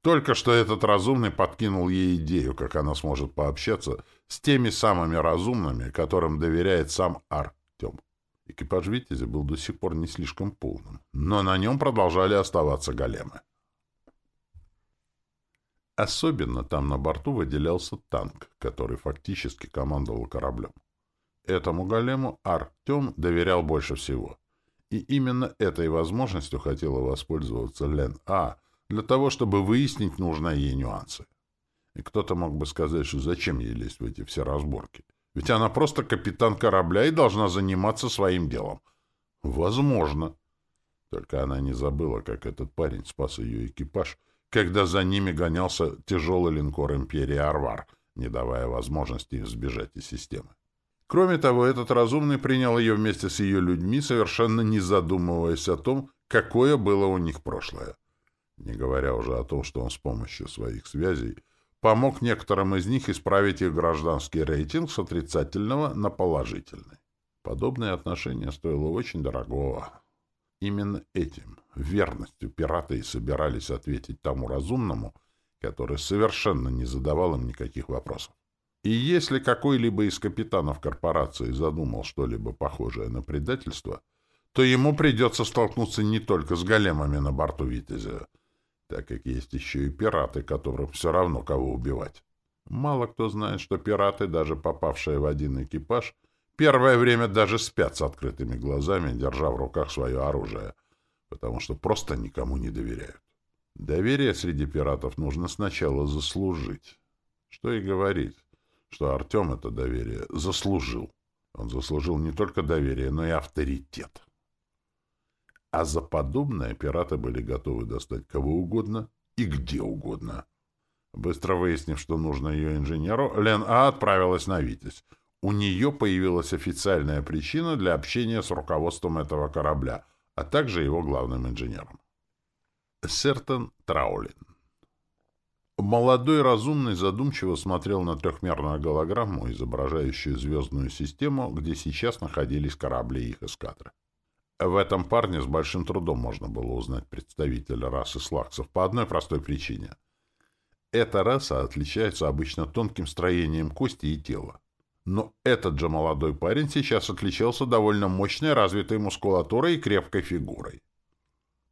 Только что этот разумный подкинул ей идею, как она сможет пообщаться с теми самыми разумными, которым доверяет сам Артем. Экипаж «Витязя» был до сих пор не слишком полным, но на нем продолжали оставаться големы. Особенно там на борту выделялся танк, который фактически командовал кораблем. Этому голему Артем доверял больше всего. И именно этой возможностью хотела воспользоваться Лен А для того, чтобы выяснить нужные ей нюансы. И кто-то мог бы сказать, что зачем ей лезть в эти все разборки. Ведь она просто капитан корабля и должна заниматься своим делом. Возможно. Только она не забыла, как этот парень спас ее экипаж когда за ними гонялся тяжелый линкор империи Арвар, не давая возможности сбежать из системы. Кроме того, этот разумный принял ее вместе с ее людьми, совершенно не задумываясь о том, какое было у них прошлое. Не говоря уже о том, что он с помощью своих связей помог некоторым из них исправить их гражданский рейтинг с отрицательного на положительный. Подобное отношение стоило очень дорогого. Именно этим, верностью, пираты и собирались ответить тому разумному, который совершенно не задавал им никаких вопросов. И если какой-либо из капитанов корпорации задумал что-либо похожее на предательство, то ему придется столкнуться не только с големами на борту «Витязя», так как есть еще и пираты, которых все равно кого убивать. Мало кто знает, что пираты, даже попавшие в один экипаж, Первое время даже спят с открытыми глазами, держа в руках свое оружие, потому что просто никому не доверяют. Доверие среди пиратов нужно сначала заслужить. Что и говорить, что Артем это доверие заслужил. Он заслужил не только доверие, но и авторитет. А за подобное пираты были готовы достать кого угодно, и где угодно. Быстро выяснив, что нужно ее инженеру, Лен А отправилась на «Витязь». У нее появилась официальная причина для общения с руководством этого корабля, а также его главным инженером. Сертон Траулин Молодой разумный задумчиво смотрел на трехмерную голограмму, изображающую звездную систему, где сейчас находились корабли их эскадры. В этом парне с большим трудом можно было узнать представителя расы слаксов по одной простой причине. Эта раса отличается обычно тонким строением кости и тела. Но этот же молодой парень сейчас отличался довольно мощной развитой мускулатурой и крепкой фигурой.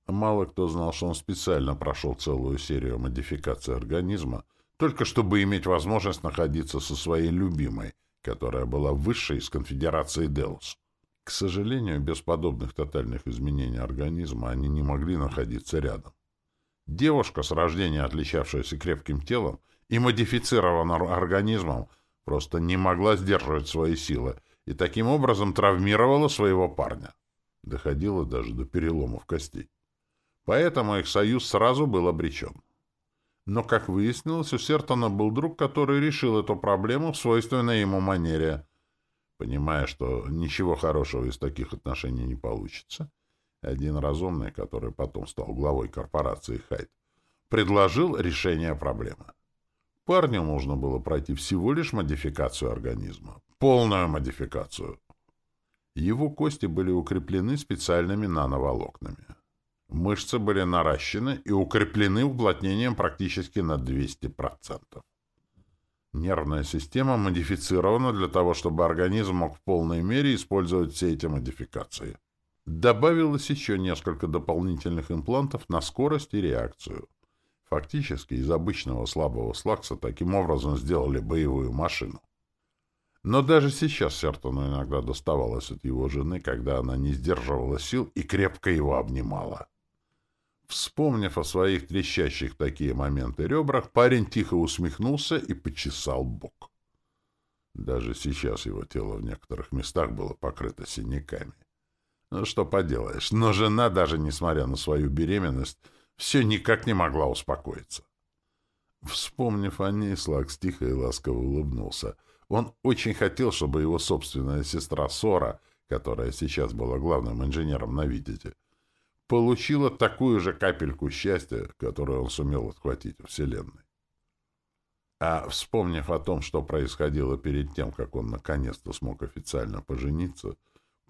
Мало кто знал, что он специально прошел целую серию модификаций организма, только чтобы иметь возможность находиться со своей любимой, которая была высшей из конфедерации Делос. К сожалению, без подобных тотальных изменений организма они не могли находиться рядом. Девушка, с рождения отличавшаяся крепким телом и модифицированным организмом, просто не могла сдерживать свои силы и таким образом травмировала своего парня. Доходило даже до переломов костей. Поэтому их союз сразу был обречен. Но, как выяснилось, у Сертона был друг, который решил эту проблему в свойственной ему манере. Понимая, что ничего хорошего из таких отношений не получится, один разумный, который потом стал главой корпорации Хайт, предложил решение проблемы. Парню нужно было пройти всего лишь модификацию организма. Полную модификацию. Его кости были укреплены специальными нановолокнами. Мышцы были наращены и укреплены уплотнением практически на 200%. Нервная система модифицирована для того, чтобы организм мог в полной мере использовать все эти модификации. Добавилось еще несколько дополнительных имплантов на скорость и реакцию. Фактически из обычного слабого слакса таким образом сделали боевую машину. Но даже сейчас Сертону иногда доставалось от его жены, когда она не сдерживала сил и крепко его обнимала. Вспомнив о своих трещащих такие моменты ребрах, парень тихо усмехнулся и почесал бок. Даже сейчас его тело в некоторых местах было покрыто синяками. Ну, что поделаешь, но жена, даже несмотря на свою беременность, все никак не могла успокоиться. Вспомнив о ней, Слакс тихо и ласково улыбнулся. Он очень хотел, чтобы его собственная сестра Сора, которая сейчас была главным инженером на Видите, получила такую же капельку счастья, которую он сумел отхватить у Вселенной. А вспомнив о том, что происходило перед тем, как он наконец-то смог официально пожениться,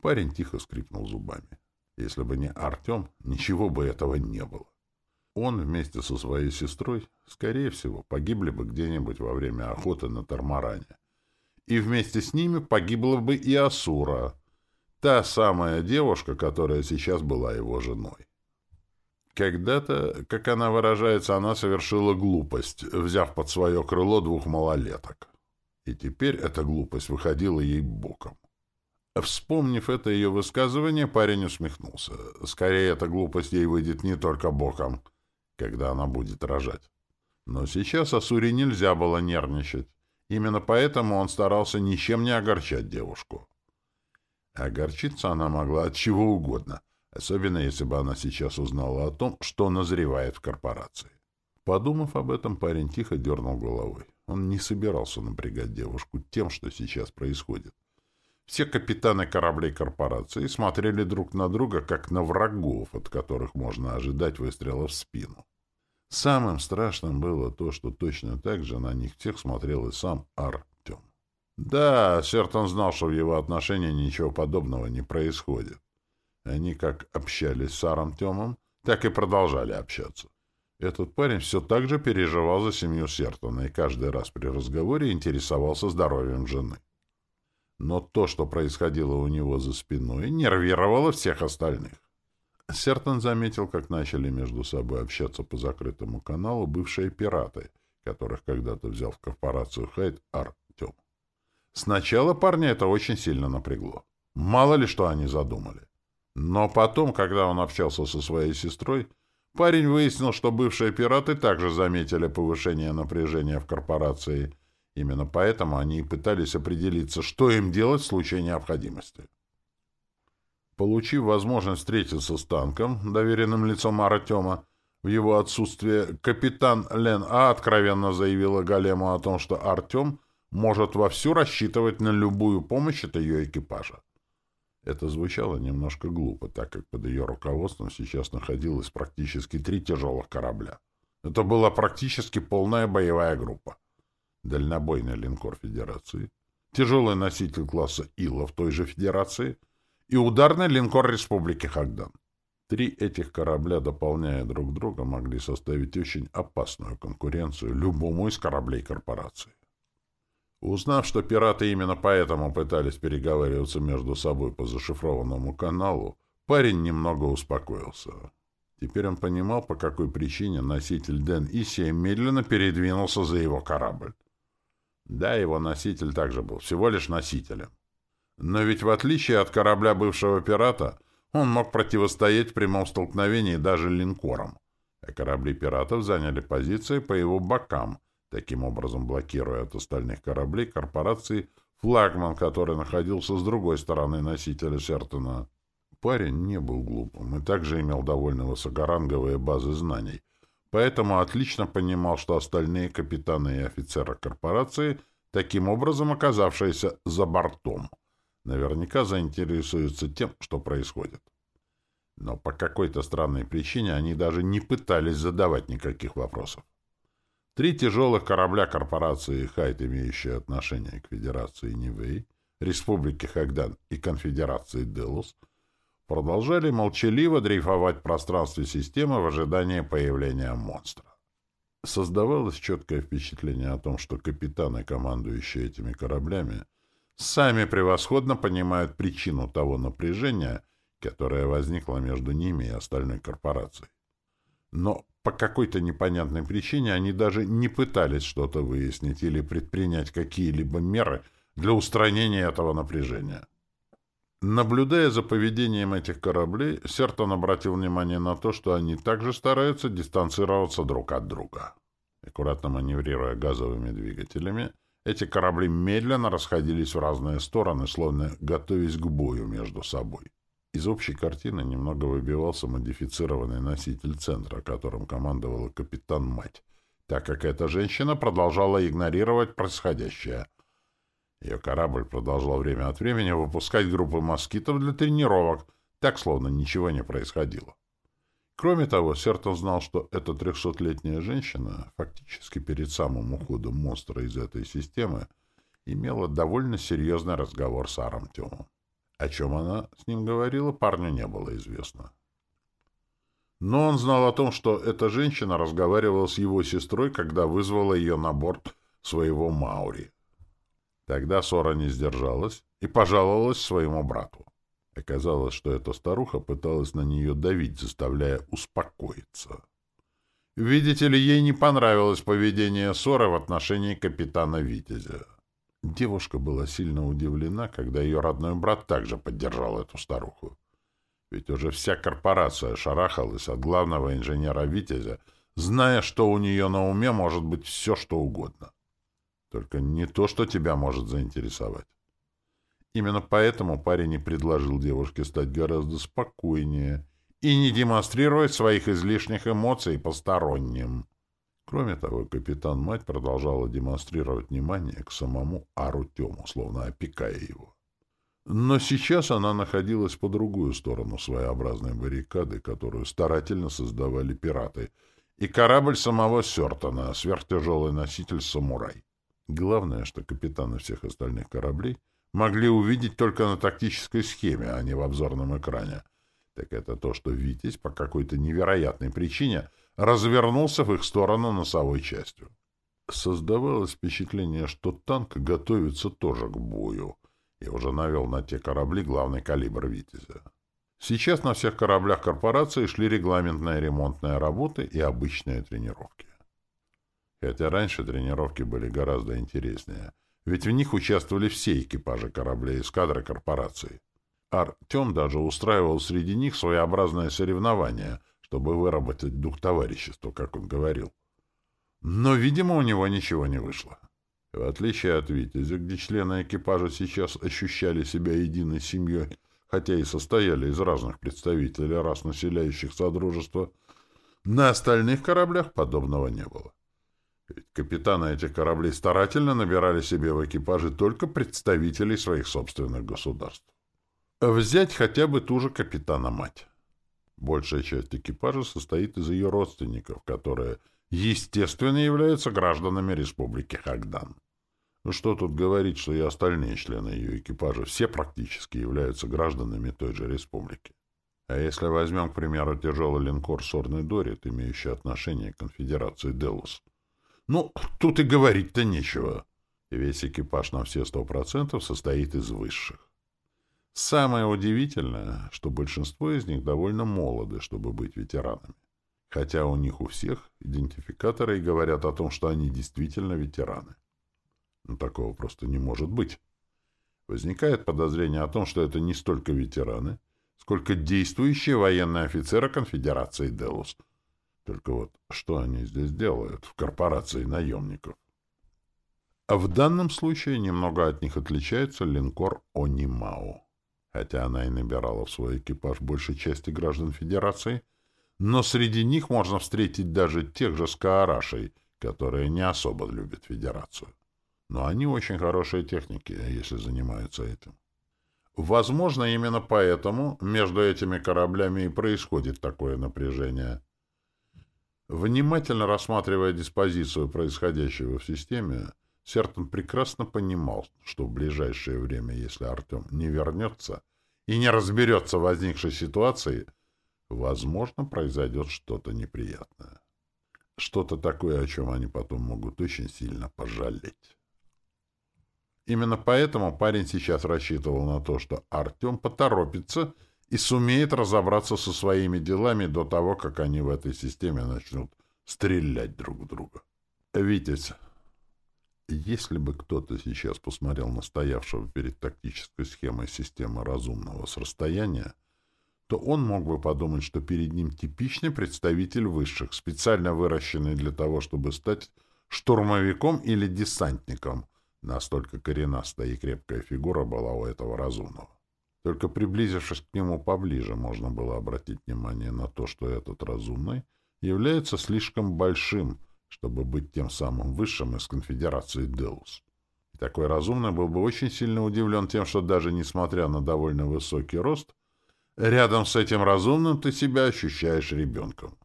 парень тихо скрипнул зубами. Если бы не Артем, ничего бы этого не было. Он вместе со своей сестрой, скорее всего, погибли бы где-нибудь во время охоты на Тормаране. И вместе с ними погибла бы и Асура, Та самая девушка, которая сейчас была его женой. Когда-то, как она выражается, она совершила глупость, взяв под свое крыло двух малолеток. И теперь эта глупость выходила ей боком. Вспомнив это ее высказывание, парень усмехнулся. Скорее, эта глупость ей выйдет не только боком, когда она будет рожать. Но сейчас Асуре нельзя было нервничать. Именно поэтому он старался ничем не огорчать девушку. Огорчиться она могла от чего угодно, особенно если бы она сейчас узнала о том, что назревает в корпорации. Подумав об этом, парень тихо дернул головой. Он не собирался напрягать девушку тем, что сейчас происходит. Все капитаны кораблей корпорации смотрели друг на друга, как на врагов, от которых можно ожидать выстрела в спину. Самым страшным было то, что точно так же на них всех смотрел и сам Ар да, Сертон знал, что в его отношении ничего подобного не происходит. Они как общались с Аром Тёмом, так и продолжали общаться. Этот парень все так же переживал за семью Сертона и каждый раз при разговоре интересовался здоровьем жены. Но то, что происходило у него за спиной, нервировало всех остальных. Сертон заметил, как начали между собой общаться по закрытому каналу бывшие пираты, которых когда-то взял в корпорацию Хайт Ар Сначала парня это очень сильно напрягло. Мало ли что они задумали. Но потом, когда он общался со своей сестрой, парень выяснил, что бывшие пираты также заметили повышение напряжения в корпорации. Именно поэтому они и пытались определиться, что им делать в случае необходимости. Получив возможность встретиться с танком, доверенным лицом Артема, В его отсутствие капитан Лен А откровенно заявила Голему о том, что Артем может вовсю рассчитывать на любую помощь от ее экипажа. Это звучало немножко глупо, так как под ее руководством сейчас находилось практически три тяжелых корабля. Это была практически полная боевая группа. Дальнобойный линкор Федерации, тяжелый носитель класса Ила в той же Федерации и ударный линкор Республики Хагдан. Три этих корабля, дополняя друг друга, могли составить очень опасную конкуренцию любому из кораблей корпорации. Узнав, что пираты именно поэтому пытались переговариваться между собой по зашифрованному каналу, парень немного успокоился. Теперь он понимал, по какой причине носитель Дэн Исия медленно передвинулся за его корабль. Да, его носитель также был всего лишь носителем. Но ведь в отличие от корабля бывшего пирата, он мог противостоять в прямом столкновении даже линкорам, а корабли пиратов заняли позиции по его бокам, таким образом блокируя от остальных кораблей корпорации флагман, который находился с другой стороны носителя Сертона. Парень не был глупым и также имел довольно высокоранговые базы знаний, поэтому отлично понимал, что остальные капитаны и офицеры корпорации, таким образом оказавшиеся за бортом, наверняка заинтересуются тем, что происходит. Но по какой-то странной причине они даже не пытались задавать никаких вопросов. Три тяжелых корабля корпорации «Хайт», имеющие отношение к Федерации Нивэй, Республике Хагдан и Конфедерации Делус, продолжали молчаливо дрейфовать в пространстве системы в ожидании появления монстра. Создавалось четкое впечатление о том, что капитаны, командующие этими кораблями, сами превосходно понимают причину того напряжения, которое возникло между ними и остальной корпорацией. Но по какой-то непонятной причине они даже не пытались что-то выяснить или предпринять какие-либо меры для устранения этого напряжения. Наблюдая за поведением этих кораблей, Сертон обратил внимание на то, что они также стараются дистанцироваться друг от друга. Аккуратно маневрируя газовыми двигателями, эти корабли медленно расходились в разные стороны, словно готовясь к бою между собой. Из общей картины немного выбивался модифицированный носитель центра, которым командовала капитан-мать, так как эта женщина продолжала игнорировать происходящее. Ее корабль продолжал время от времени выпускать группы москитов для тренировок, так, словно ничего не происходило. Кроме того, Сертон знал, что эта трехсотлетняя женщина, фактически перед самым уходом монстра из этой системы, имела довольно серьезный разговор с Арамтемом. О чем она с ним говорила, парню не было известно. Но он знал о том, что эта женщина разговаривала с его сестрой, когда вызвала ее на борт своего Маури. Тогда Сора не сдержалась и пожаловалась своему брату. Оказалось, что эта старуха пыталась на нее давить, заставляя успокоиться. Видите ли, ей не понравилось поведение Сора в отношении капитана Витязя. Девушка была сильно удивлена, когда ее родной брат также поддержал эту старуху. Ведь уже вся корпорация шарахалась от главного инженера Витязя, зная, что у нее на уме может быть все, что угодно. Только не то, что тебя может заинтересовать. Именно поэтому парень и предложил девушке стать гораздо спокойнее и не демонстрировать своих излишних эмоций посторонним. Кроме того, капитан-мать продолжала демонстрировать внимание к самому Арутему, словно опекая его. Но сейчас она находилась по другую сторону своеобразной баррикады, которую старательно создавали пираты, и корабль самого Сёртона, сверхтяжелый носитель «Самурай». Главное, что капитаны всех остальных кораблей могли увидеть только на тактической схеме, а не в обзорном экране. Так это то, что «Витязь» по какой-то невероятной причине — развернулся в их сторону носовой частью. Создавалось впечатление, что танк готовится тоже к бою, и уже навел на те корабли главный калибр «Витязя». Сейчас на всех кораблях корпорации шли регламентные ремонтные работы и обычные тренировки. Хотя раньше тренировки были гораздо интереснее, ведь в них участвовали все экипажи кораблей эскадры корпорации. Артем даже устраивал среди них своеобразное соревнование — чтобы выработать дух товарищества, как он говорил. Но, видимо, у него ничего не вышло. В отличие от Витязя, где члены экипажа сейчас ощущали себя единой семьей, хотя и состояли из разных представителей рас, населяющих Содружество, На остальных кораблях подобного не было. Ведь капитаны этих кораблей старательно набирали себе в экипаже только представителей своих собственных государств. Взять хотя бы ту же капитана-мать. Большая часть экипажа состоит из ее родственников, которые, естественно, являются гражданами Республики Хагдан. Ну что тут говорить, что и остальные члены ее экипажа все практически являются гражданами той же республики. А если возьмем, к примеру, тяжелый линкор «Сорный Дорит», имеющий отношение к конфедерации «Делус», ну, тут и говорить-то нечего. Весь экипаж на все сто процентов состоит из высших. Самое удивительное, что большинство из них довольно молоды, чтобы быть ветеранами. Хотя у них у всех идентификаторы и говорят о том, что они действительно ветераны. Но такого просто не может быть. Возникает подозрение о том, что это не столько ветераны, сколько действующие военные офицеры конфедерации Делус. Только вот что они здесь делают в корпорации наемников? А в данном случае немного от них отличается линкор Онимао. Хотя она и набирала в свой экипаж большей части граждан Федерации, но среди них можно встретить даже тех же Скаарашей, которые не особо любят Федерацию. Но они очень хорошие техники, если занимаются этим. Возможно, именно поэтому между этими кораблями и происходит такое напряжение. Внимательно рассматривая диспозицию происходящего в системе, Сертон прекрасно понимал, что в ближайшее время, если Артем не вернется и не разберется в возникшей ситуации, возможно, произойдет что-то неприятное. Что-то такое, о чем они потом могут очень сильно пожалеть. Именно поэтому парень сейчас рассчитывал на то, что Артем поторопится и сумеет разобраться со своими делами до того, как они в этой системе начнут стрелять друг в друга. Витязь, если бы кто-то сейчас посмотрел на стоявшего перед тактической схемой системы разумного с расстояния, то он мог бы подумать, что перед ним типичный представитель высших, специально выращенный для того, чтобы стать штурмовиком или десантником, Настолько коренастая и крепкая фигура была у этого разумного. Только приблизившись к нему поближе, можно было обратить внимание на то, что этот разумный является слишком большим, чтобы быть тем самым высшим из конфедерации Делус. И такой разумный был бы очень сильно удивлен тем, что даже несмотря на довольно высокий рост, рядом с этим разумным ты себя ощущаешь ребенком.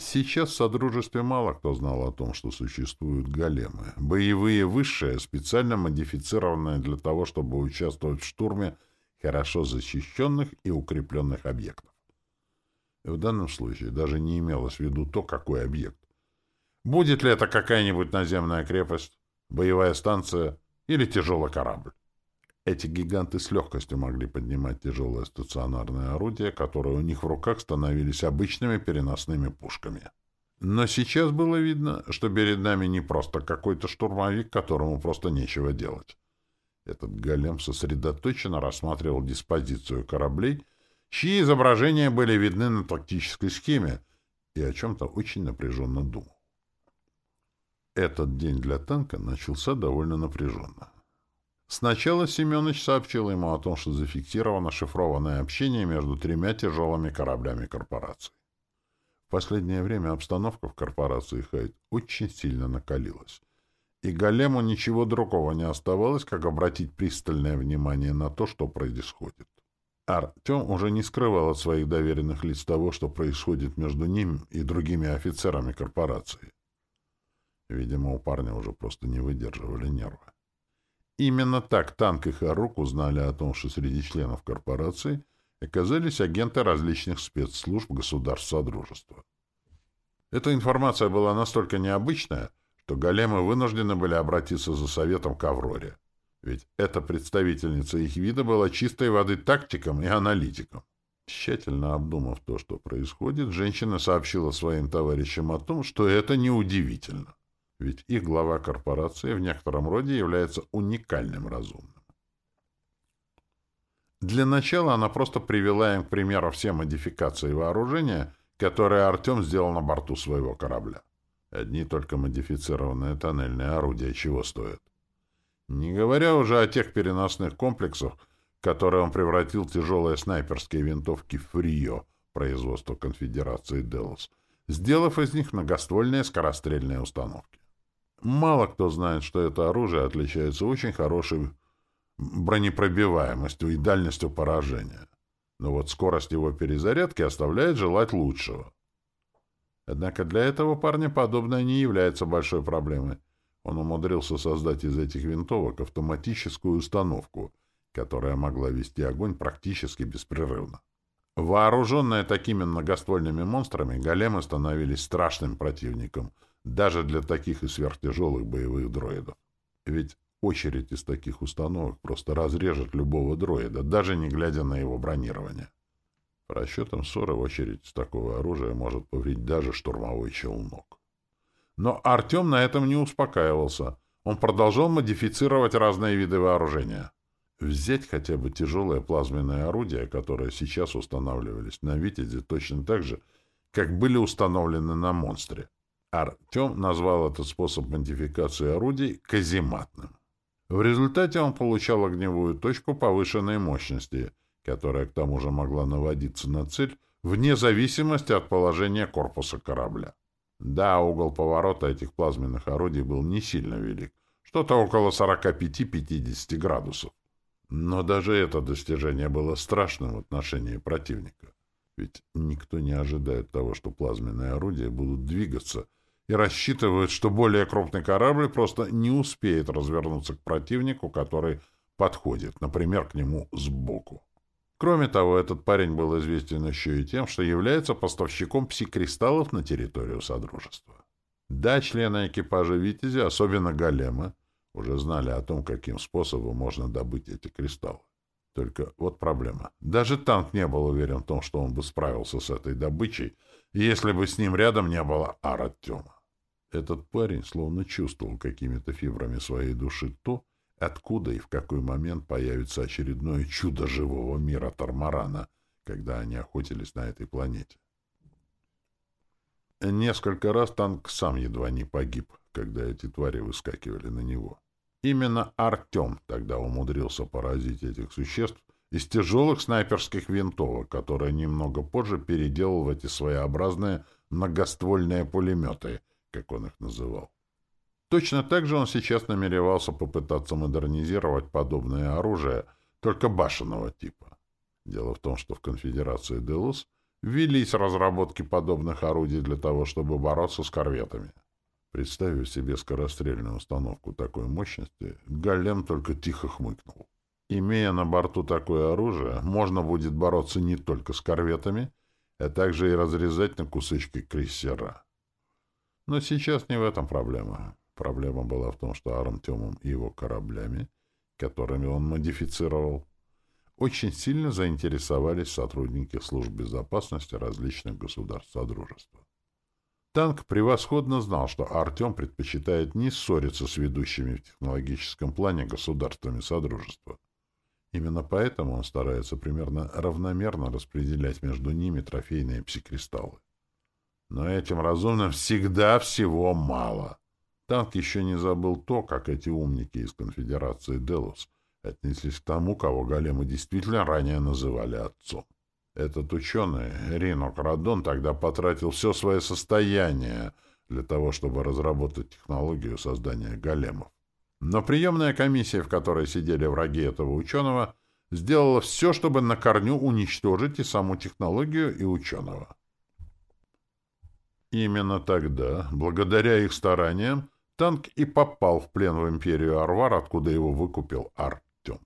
Сейчас в Содружестве мало кто знал о том, что существуют големы. Боевые высшие, специально модифицированные для того, чтобы участвовать в штурме хорошо защищенных и укрепленных объектов. в данном случае даже не имелось в виду то, какой объект. Будет ли это какая-нибудь наземная крепость, боевая станция или тяжелый корабль? Эти гиганты с легкостью могли поднимать тяжелое стационарное орудие, которые у них в руках становились обычными переносными пушками. Но сейчас было видно, что перед нами не просто какой-то штурмовик, которому просто нечего делать. Этот голем сосредоточенно рассматривал диспозицию кораблей, чьи изображения были видны на тактической схеме, и о чем-то очень напряженно думал. Этот день для танка начался довольно напряженно. Сначала Семенович сообщил ему о том, что зафиксировано шифрованное общение между тремя тяжелыми кораблями корпорации. В последнее время обстановка в корпорации Хайт очень сильно накалилась, и Голему ничего другого не оставалось, как обратить пристальное внимание на то, что происходит. Артем уже не скрывал от своих доверенных лиц того, что происходит между ним и другими офицерами корпорации. Видимо, у парня уже просто не выдерживали нервы. Именно так Танк и Харук узнали о том, что среди членов корпорации оказались агенты различных спецслужб государств Содружества. Эта информация была настолько необычная, что големы вынуждены были обратиться за советом к Авроре. Ведь эта представительница их вида была чистой воды тактиком и аналитиком. Тщательно обдумав то, что происходит, женщина сообщила своим товарищам о том, что это неудивительно ведь их глава корпорации в некотором роде является уникальным разумным. Для начала она просто привела им, к примеру, все модификации вооружения, которые Артем сделал на борту своего корабля. Одни только модифицированные тоннельные орудия чего стоят. Не говоря уже о тех переносных комплексах, которые он превратил тяжелые снайперские винтовки «Фрио» производства конфедерации «Делос», сделав из них многоствольные скорострельные установки. Мало кто знает, что это оружие отличается очень хорошей бронепробиваемостью и дальностью поражения. Но вот скорость его перезарядки оставляет желать лучшего. Однако для этого парня подобное не является большой проблемой. Он умудрился создать из этих винтовок автоматическую установку, которая могла вести огонь практически беспрерывно. Вооруженные такими многоствольными монстрами, големы становились страшным противником, даже для таких и сверхтяжелых боевых дроидов. Ведь очередь из таких установок просто разрежет любого дроида, даже не глядя на его бронирование. По расчетам Сора, очередь из такого оружия может повредить даже штурмовой челнок. Но Артем на этом не успокаивался. Он продолжал модифицировать разные виды вооружения. Взять хотя бы тяжелое плазменное орудие, которое сейчас устанавливались на «Витязе» точно так же, как были установлены на «Монстре». Артем назвал этот способ модификации орудий казематным. В результате он получал огневую точку повышенной мощности, которая к тому же могла наводиться на цель вне зависимости от положения корпуса корабля. Да, угол поворота этих плазменных орудий был не сильно велик, что-то около 45-50 градусов. Но даже это достижение было страшным в отношении противника. Ведь никто не ожидает того, что плазменные орудия будут двигаться — и рассчитывают, что более крупный корабль просто не успеет развернуться к противнику, который подходит, например, к нему сбоку. Кроме того, этот парень был известен еще и тем, что является поставщиком пси-кристаллов на территорию Содружества. Да, члены экипажа «Витязи», особенно големы, уже знали о том, каким способом можно добыть эти кристаллы. Только вот проблема. Даже танк не был уверен в том, что он бы справился с этой добычей, если бы с ним рядом не было Артема. Этот парень словно чувствовал какими-то фибрами своей души то, откуда и в какой момент появится очередное чудо живого мира Тормарана, когда они охотились на этой планете. Несколько раз танк сам едва не погиб, когда эти твари выскакивали на него. Именно Артем тогда умудрился поразить этих существ из тяжелых снайперских винтовок, которые немного позже переделал в эти своеобразные многоствольные пулеметы — как он их называл. Точно так же он сейчас намеревался попытаться модернизировать подобное оружие, только башенного типа. Дело в том, что в конфедерации Делус велись разработки подобных орудий для того, чтобы бороться с корветами. Представив себе скорострельную установку такой мощности, Галлем только тихо хмыкнул. Имея на борту такое оружие, можно будет бороться не только с корветами, а также и разрезать на кусочки крейсера. Но сейчас не в этом проблема. Проблема была в том, что Артемом и его кораблями, которыми он модифицировал, очень сильно заинтересовались сотрудники служб безопасности различных государств Содружества. Танк превосходно знал, что Артем предпочитает не ссориться с ведущими в технологическом плане государствами Содружества. Именно поэтому он старается примерно равномерно распределять между ними трофейные псикристаллы. Но этим разумным всегда всего мало. Танк еще не забыл то, как эти умники из конфедерации Делус отнеслись к тому, кого големы действительно ранее называли отцом. Этот ученый, Ринок Радон, тогда потратил все свое состояние для того, чтобы разработать технологию создания големов. Но приемная комиссия, в которой сидели враги этого ученого, сделала все, чтобы на корню уничтожить и саму технологию, и ученого. Именно тогда, благодаря их стараниям, танк и попал в плен в империю Арвар, откуда его выкупил Артем.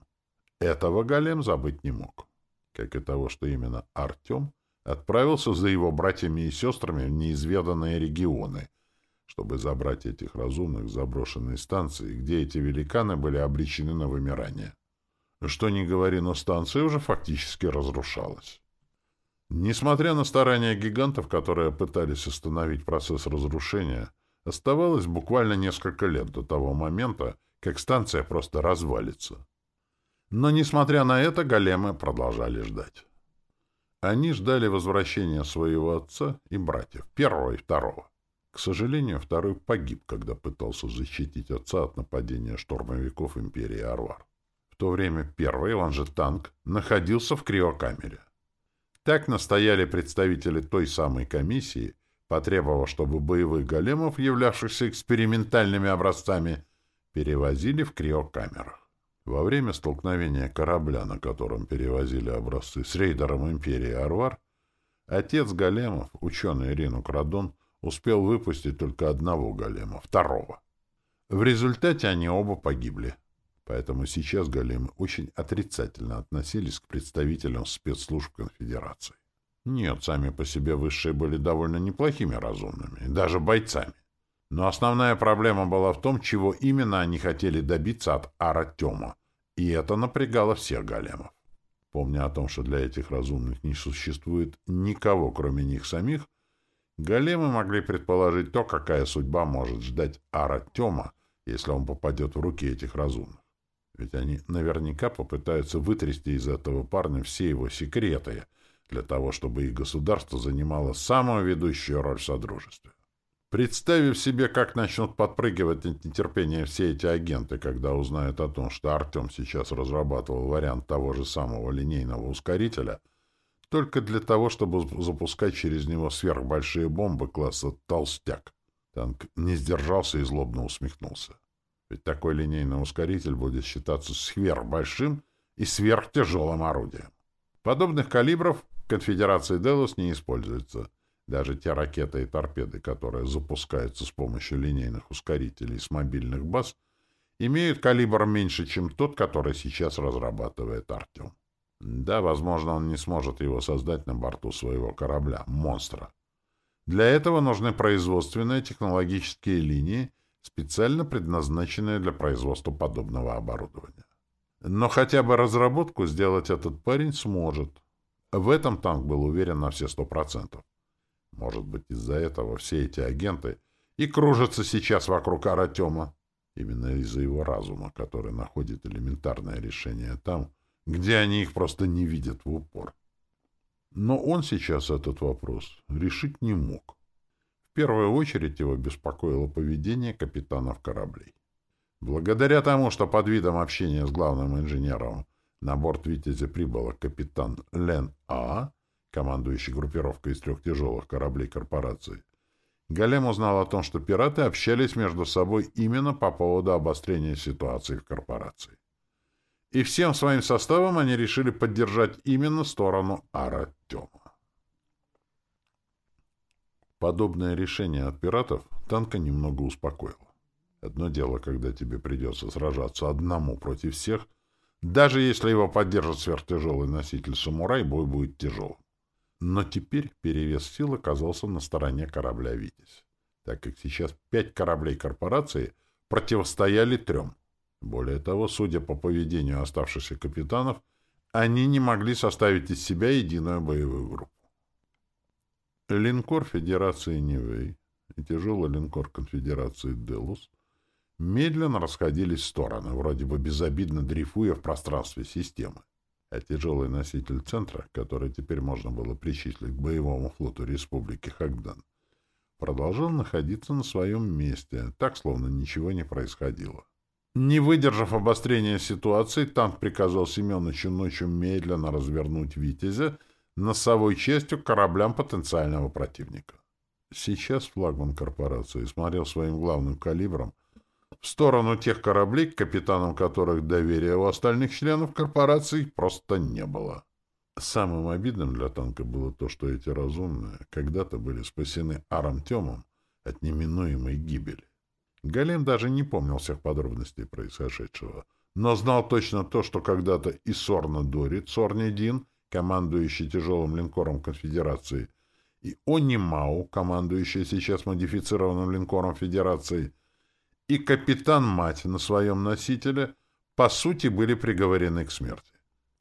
Этого Голем забыть не мог. Как и того, что именно Артем отправился за его братьями и сестрами в неизведанные регионы, чтобы забрать этих разумных с заброшенной станции, где эти великаны были обречены на вымирание. Что ни говори, но станция уже фактически разрушалась. Несмотря на старания гигантов, которые пытались остановить процесс разрушения, оставалось буквально несколько лет до того момента, как станция просто развалится. Но, несмотря на это, големы продолжали ждать. Они ждали возвращения своего отца и братьев, первого и второго. К сожалению, второй погиб, когда пытался защитить отца от нападения штурмовиков империи Арвар. В то время первый, он же танк, находился в криокамере. Так настояли представители той самой комиссии, потребовав, чтобы боевых големов, являвшихся экспериментальными образцами, перевозили в криокамерах. Во время столкновения корабля, на котором перевозили образцы с рейдером империи Арвар, отец големов, ученый Ринук Радон, успел выпустить только одного голема, второго. В результате они оба погибли. Поэтому сейчас големы очень отрицательно относились к представителям спецслужб конфедерации. Нет, сами по себе высшие были довольно неплохими разумными, даже бойцами. Но основная проблема была в том, чего именно они хотели добиться от Аратема, и это напрягало всех големов. Помня о том, что для этих разумных не существует никого, кроме них самих, големы могли предположить то, какая судьба может ждать Аратема, если он попадет в руки этих разумных. Ведь они наверняка попытаются вытрясти из этого парня все его секреты, для того, чтобы их государство занимало самую ведущую роль в Содружестве. Представив себе, как начнут подпрыгивать от нетерпения все эти агенты, когда узнают о том, что Артем сейчас разрабатывал вариант того же самого линейного ускорителя, только для того, чтобы запускать через него сверхбольшие бомбы класса «Толстяк». Танк не сдержался и злобно усмехнулся. Ведь такой линейный ускоритель будет считаться сверхбольшим и сверхтяжелым орудием. Подобных калибров конфедерации Делос не используется — даже те ракеты и торпеды, которые запускаются с помощью линейных ускорителей с мобильных баз, имеют калибр меньше, чем тот, который сейчас разрабатывает Артем. Да, возможно, он не сможет его создать на борту своего корабля, монстра. Для этого нужны производственные технологические линии, специально предназначенные для производства подобного оборудования. Но хотя бы разработку сделать этот парень сможет. В этом танк был уверен на все сто процентов. Может быть, из-за этого все эти агенты и кружатся сейчас вокруг Аратема. Именно из-за его разума, который находит элементарное решение там, где они их просто не видят в упор. Но он сейчас этот вопрос решить не мог. Первую очередь его беспокоило поведение капитанов кораблей. Благодаря тому, что под видом общения с главным инженером на борт «Витязя» прибыл капитан Лен А., командующий группировкой из трех тяжелых кораблей корпорации, Галем узнал о том, что пираты общались между собой именно по поводу обострения ситуации в корпорации. И всем своим составом они решили поддержать именно сторону Аратема. Подобное решение от пиратов танка немного успокоило. Одно дело, когда тебе придется сражаться одному против всех, даже если его поддержит сверхтяжелый носитель самурай, бой будет тяжелым. Но теперь перевес сил оказался на стороне корабля «Витязь», так как сейчас пять кораблей корпорации противостояли трем. Более того, судя по поведению оставшихся капитанов, они не могли составить из себя единую боевую группу. Линкор Федерации Нивей и тяжелый линкор Конфедерации Делус медленно расходились в стороны, вроде бы безобидно дрейфуя в пространстве системы а тяжелый носитель центра, который теперь можно было причислить к боевому флоту Республики Хагдан, продолжал находиться на своем месте, так, словно ничего не происходило. Не выдержав обострения ситуации, танк приказал Семеновичу ночью медленно развернуть «Витязя» носовой частью к кораблям потенциального противника. Сейчас флагман корпорации смотрел своим главным калибром в сторону тех кораблей, капитанам которых доверия у остальных членов корпорации просто не было. Самым обидным для танка было то, что эти разумные когда-то были спасены Аром Темом от неминуемой гибели. Галим даже не помнил всех подробностей происшедшего, но знал точно то, что когда-то и Сорна Дорит, Сорни Дин, командующий тяжелым линкором конфедерации, и Они Мау, командующий сейчас модифицированным линкором Федерации, и капитан-мать на своем носителе по сути были приговорены к смерти.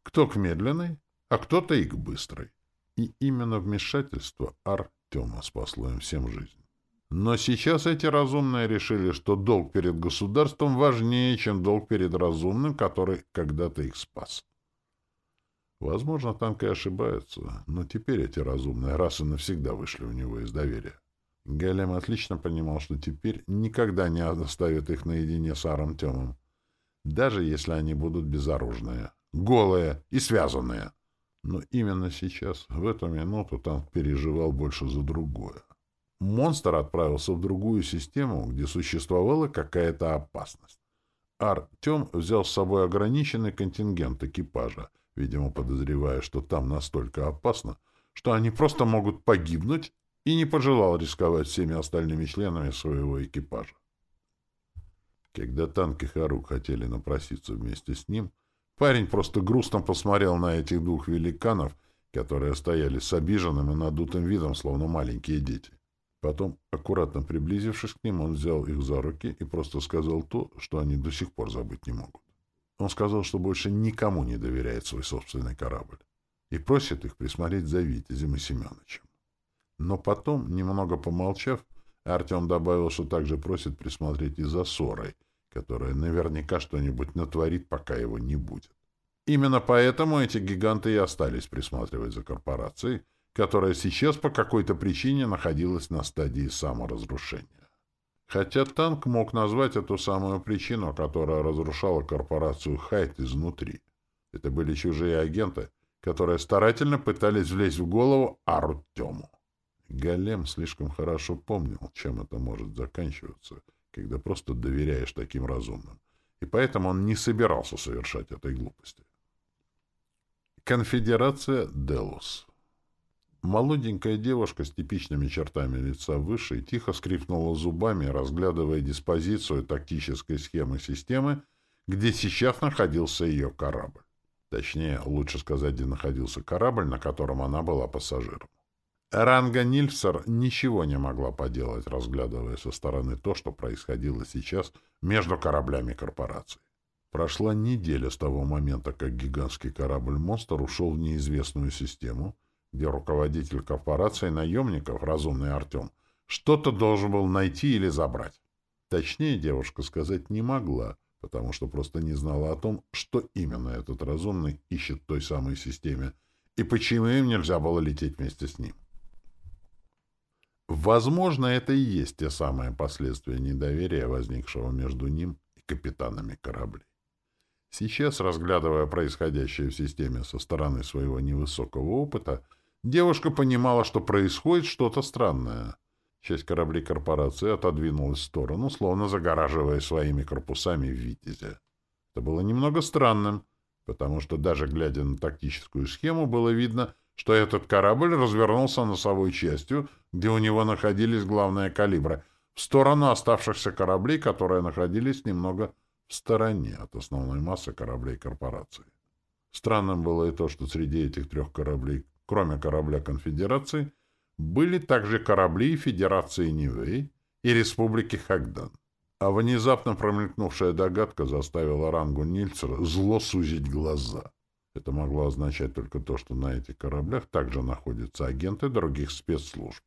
Кто к медленной, а кто-то и к быстрой. И именно вмешательство Артема спасло им всем жизнь. Но сейчас эти разумные решили, что долг перед государством важнее, чем долг перед разумным, который когда-то их спас. Возможно, танк и ошибается, но теперь эти разумные раз и навсегда вышли у него из доверия. Галем отлично понимал, что теперь никогда не оставит их наедине с Аром Темом, даже если они будут безоружные, голые и связанные. Но именно сейчас, в эту минуту, танк переживал больше за другое. монстр отправился в другую систему, где существовала какая-то опасность. Артем взял с собой ограниченный контингент экипажа, видимо, подозревая, что там настолько опасно, что они просто могут погибнуть, и не пожелал рисковать всеми остальными членами своего экипажа. Когда танки Харук хотели напроситься вместе с ним, парень просто грустно посмотрел на этих двух великанов, которые стояли с обиженным и надутым видом, словно маленькие дети. Потом, аккуратно приблизившись к ним, он взял их за руки и просто сказал то, что они до сих пор забыть не могут. Он сказал, что больше никому не доверяет свой собственный корабль и просит их присмотреть за Витязем и Семеновичем. Но потом, немного помолчав, Артем добавил, что также просит присмотреть и за Сорой, которая наверняка что-нибудь натворит, пока его не будет. Именно поэтому эти гиганты и остались присматривать за корпорацией, которая сейчас по какой-то причине находилась на стадии саморазрушения. Хотя танк мог назвать эту самую причину, которая разрушала корпорацию Хайт изнутри. Это были чужие агенты, которые старательно пытались влезть в голову Артему. Голем слишком хорошо помнил, чем это может заканчиваться, когда просто доверяешь таким разумным, и поэтому он не собирался совершать этой глупости. Конфедерация Делус Молоденькая девушка с типичными чертами лица выше тихо скрипнула зубами, разглядывая диспозицию тактической схемы системы, где сейчас находился ее корабль. Точнее, лучше сказать, где находился корабль, на котором она была пассажиром. Ранга Нильфсер ничего не могла поделать, разглядывая со стороны то, что происходило сейчас между кораблями корпорации. Прошла неделя с того момента, как гигантский корабль-монстр ушел в неизвестную систему — где руководитель корпорации наемников, разумный Артем, что-то должен был найти или забрать. Точнее девушка сказать не могла, потому что просто не знала о том, что именно этот разумный ищет в той самой системе, и почему им нельзя было лететь вместе с ним. Возможно, это и есть те самые последствия недоверия, возникшего между ним и капитанами кораблей. Сейчас, разглядывая происходящее в системе со стороны своего невысокого опыта, Девушка понимала, что происходит что-то странное. Часть кораблей корпорации отодвинулась в сторону, словно загораживая своими корпусами «Витязя». Это было немного странным, потому что даже глядя на тактическую схему, было видно, что этот корабль развернулся носовой частью, где у него находились главные калибры, в сторону оставшихся кораблей, которые находились немного в стороне от основной массы кораблей корпорации. Странным было и то, что среди этих трех кораблей Кроме корабля конфедерации, были также корабли Федерации Нивэй и Республики Хагдан. А внезапно промелькнувшая догадка заставила Рангу Нильцера зло сузить глаза. Это могло означать только то, что на этих кораблях также находятся агенты других спецслужб.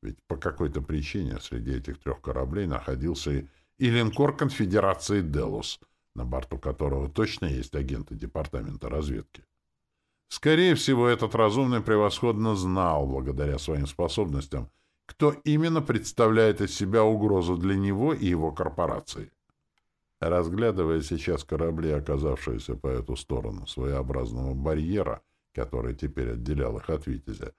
Ведь по какой-то причине среди этих трех кораблей находился и, линкор конфедерации «Делус», на борту которого точно есть агенты Департамента разведки. Скорее всего, этот разумный превосходно знал, благодаря своим способностям, кто именно представляет из себя угрозу для него и его корпорации. Разглядывая сейчас корабли, оказавшиеся по эту сторону своеобразного барьера, который теперь отделял их от Витязя,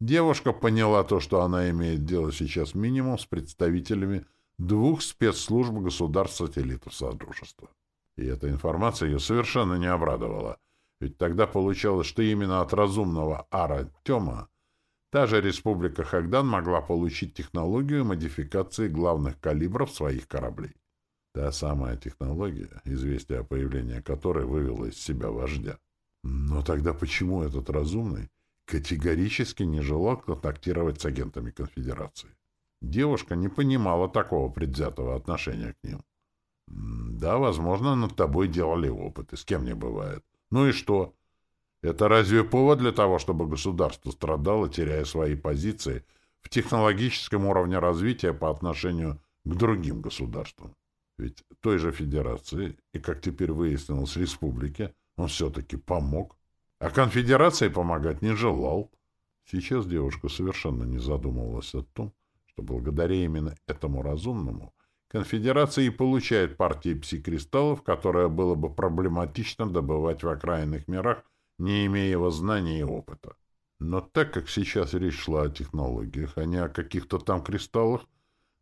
девушка поняла то, что она имеет дело сейчас минимум с представителями двух спецслужб государств-сателлитов Содружества. И эта информация ее совершенно не обрадовала — ведь тогда получалось, что именно от разумного Ара Тема та же республика Хагдан могла получить технологию модификации главных калибров своих кораблей. Та самая технология, известие о появлении которой вывело из себя вождя. Но тогда почему этот разумный категорически не желал контактировать с агентами конфедерации? Девушка не понимала такого предвзятого отношения к ним. Да, возможно, над тобой делали опыты, с кем не бывает. Ну и что? Это разве повод для того, чтобы государство страдало, теряя свои позиции в технологическом уровне развития по отношению к другим государствам? Ведь той же Федерации, и, как теперь выяснилось, Республике, он все-таки помог, а Конфедерации помогать не желал. Сейчас девушка совершенно не задумывалась о том, что благодаря именно этому разумному Конфедерация и получает партии пси-кристаллов, которые было бы проблематично добывать в окраинных мирах, не имея его знаний и опыта. Но так как сейчас речь шла о технологиях, а не о каких-то там кристаллах,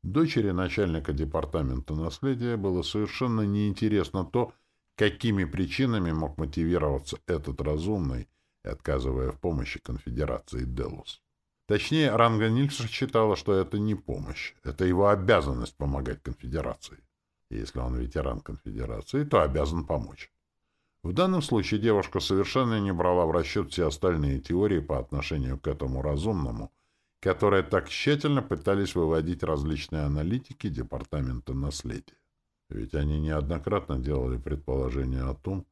дочери начальника департамента наследия было совершенно неинтересно то, какими причинами мог мотивироваться этот разумный, отказывая в помощи конфедерации Делус. Точнее, Ранга Нильса считала, что это не помощь, это его обязанность помогать конфедерации. И если он ветеран конфедерации, то обязан помочь. В данном случае девушка совершенно не брала в расчет все остальные теории по отношению к этому разумному, которые так тщательно пытались выводить различные аналитики Департамента наследия. Ведь они неоднократно делали предположение о том,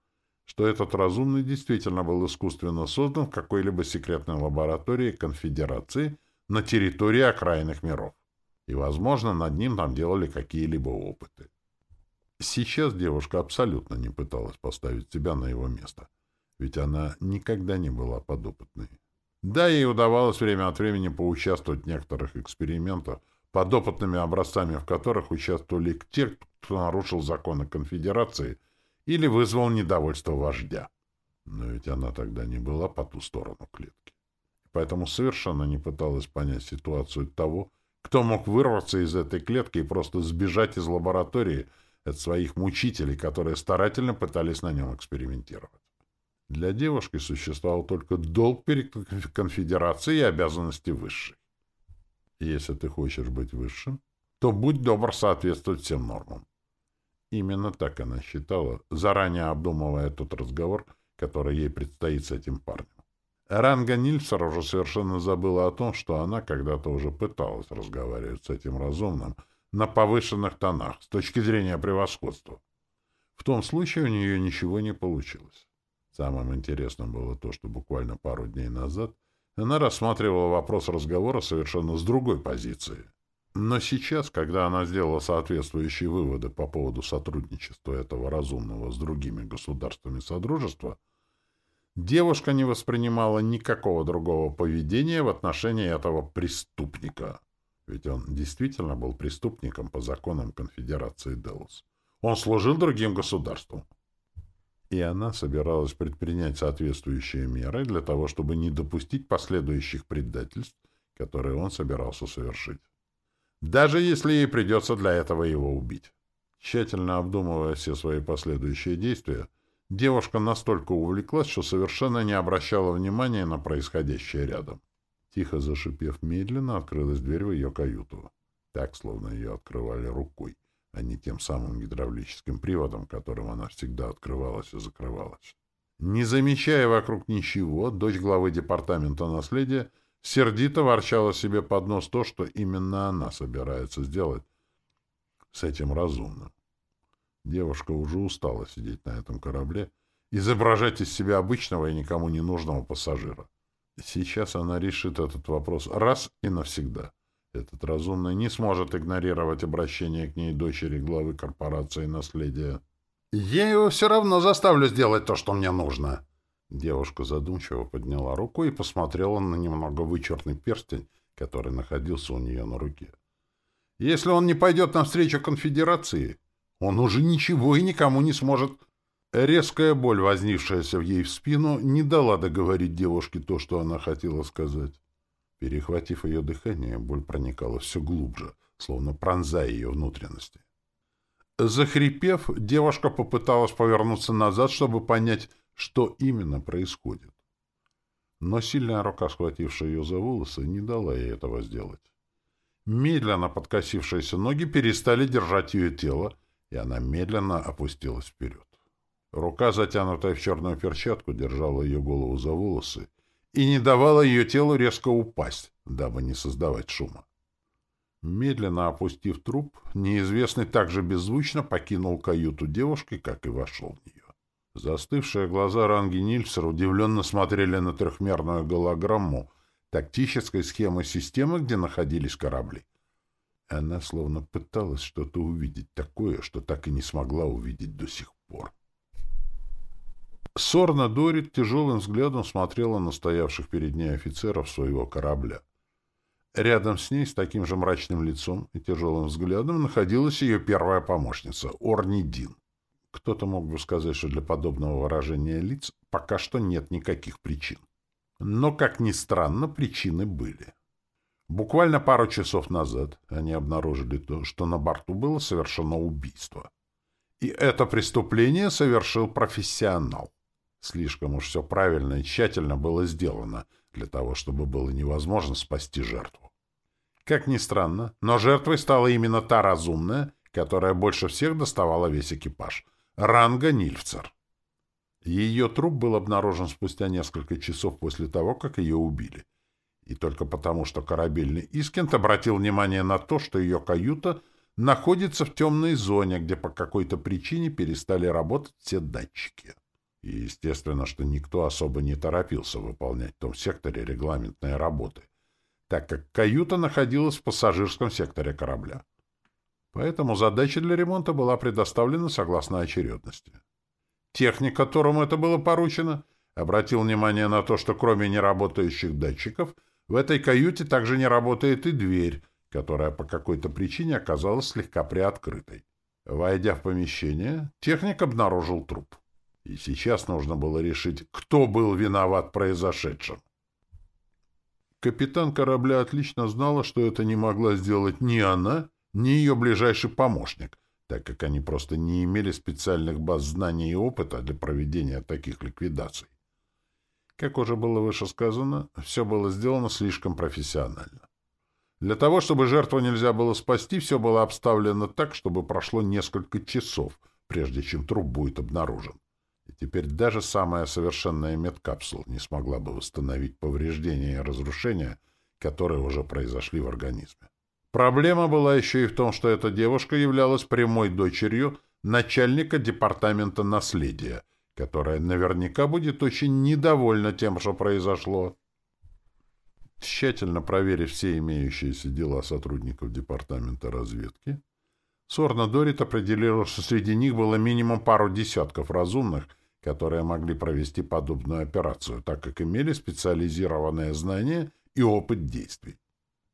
что этот разумный действительно был искусственно создан в какой-либо секретной лаборатории Конфедерации на территории окраинных миров. И, возможно, над ним там делали какие-либо опыты. Сейчас девушка абсолютно не пыталась поставить себя на его место, ведь она никогда не была подопытной. Да, ей удавалось время от времени поучаствовать в некоторых экспериментах, подопытными образцами в которых участвовали те, кто нарушил законы конфедерации или вызвал недовольство вождя. Но ведь она тогда не была по ту сторону клетки. Поэтому совершенно не пыталась понять ситуацию того, кто мог вырваться из этой клетки и просто сбежать из лаборатории — от своих мучителей, которые старательно пытались на нем экспериментировать. Для девушки существовал только долг перед конфедерацией и обязанности высшей. Если ты хочешь быть высшим, то будь добр соответствовать всем нормам. Именно так она считала, заранее обдумывая тот разговор, который ей предстоит с этим парнем. Ранга Нильсер уже совершенно забыла о том, что она когда-то уже пыталась разговаривать с этим разумным — на повышенных тонах с точки зрения превосходства. В том случае у нее ничего не получилось. Самым интересным было то, что буквально пару дней назад она рассматривала вопрос разговора совершенно с другой позиции. Но сейчас, когда она сделала соответствующие выводы по поводу сотрудничества этого разумного с другими государствами Содружества, девушка не воспринимала никакого другого поведения в отношении этого преступника. Ведь он действительно был преступником по законам конфедерации Делос. Он служил другим государствам. И она собиралась предпринять соответствующие меры для того, чтобы не допустить последующих предательств, которые он собирался совершить. Даже если ей придется для этого его убить. Тщательно обдумывая все свои последующие действия, девушка настолько увлеклась, что совершенно не обращала внимания на происходящее рядом. Тихо зашипев медленно, открылась дверь в ее каюту. Так, словно ее открывали рукой, а не тем самым гидравлическим приводом, которым она всегда открывалась и закрывалась. Не замечая вокруг ничего, дочь главы департамента наследия сердито ворчала себе под нос то, что именно она собирается сделать с этим разумным. Девушка уже устала сидеть на этом корабле, изображать из себя обычного и никому не нужного пассажира. Сейчас она решит этот вопрос раз и навсегда. Этот разумный не сможет игнорировать обращение к ней дочери главы корпорации наследия. «Я его все равно заставлю сделать то, что мне нужно!» Девушка задумчиво подняла руку и посмотрела на немного вычурный перстень, который находился у нее на руке. «Если он не пойдет навстречу конфедерации, он уже ничего и никому не сможет Резкая боль, вознившаяся в ей в спину, не дала договорить девушке то, что она хотела сказать. Перехватив ее дыхание, боль проникала все глубже, словно пронзая ее внутренности. Захрипев, девушка попыталась повернуться назад, чтобы понять, что именно происходит. Но сильная рука, схватившая ее за волосы, не дала ей этого сделать. Медленно подкосившиеся ноги перестали держать ее тело, и она медленно опустилась вперед. Рука, затянутая в черную перчатку, держала ее голову за волосы и не давала ее телу резко упасть, дабы не создавать шума. Медленно опустив труп, неизвестный также беззвучно покинул каюту девушки, как и вошел в нее. Застывшие глаза Ранги Нильсера удивленно смотрели на трехмерную голограмму тактической схемы системы, где находились корабли. Она словно пыталась что-то увидеть такое, что так и не смогла увидеть до сих пор. Сорна Дорит тяжелым взглядом смотрела на стоявших перед ней офицеров своего корабля. Рядом с ней, с таким же мрачным лицом и тяжелым взглядом, находилась ее первая помощница, Орни Дин. Кто-то мог бы сказать, что для подобного выражения лиц пока что нет никаких причин. Но, как ни странно, причины были. Буквально пару часов назад они обнаружили то, что на борту было совершено убийство. И это преступление совершил профессионал. Слишком уж все правильно и тщательно было сделано для того, чтобы было невозможно спасти жертву. Как ни странно, но жертвой стала именно та разумная, которая больше всех доставала весь экипаж — Ранга Нильфцер. Ее труп был обнаружен спустя несколько часов после того, как ее убили. И только потому, что корабельный Искент обратил внимание на то, что ее каюта находится в темной зоне, где по какой-то причине перестали работать все датчики. И естественно, что никто особо не торопился выполнять в том секторе регламентные работы, так как каюта находилась в пассажирском секторе корабля. Поэтому задача для ремонта была предоставлена согласно очередности. Техник, которому это было поручено, обратил внимание на то, что кроме неработающих датчиков, в этой каюте также не работает и дверь, которая по какой-то причине оказалась слегка приоткрытой. Войдя в помещение, техник обнаружил труп. И сейчас нужно было решить, кто был виноват в произошедшем. Капитан корабля отлично знала, что это не могла сделать ни она, ни ее ближайший помощник, так как они просто не имели специальных баз знаний и опыта для проведения таких ликвидаций. Как уже было выше сказано, все было сделано слишком профессионально. Для того, чтобы жертву нельзя было спасти, все было обставлено так, чтобы прошло несколько часов, прежде чем труп будет обнаружен. И теперь даже самая совершенная медкапсула не смогла бы восстановить повреждения и разрушения, которые уже произошли в организме. Проблема была еще и в том, что эта девушка являлась прямой дочерью начальника департамента наследия, которая наверняка будет очень недовольна тем, что произошло. Тщательно проверив все имеющиеся дела сотрудников департамента разведки, Сорна Дорит определила, что среди них было минимум пару десятков разумных, которые могли провести подобную операцию, так как имели специализированное знание и опыт действий.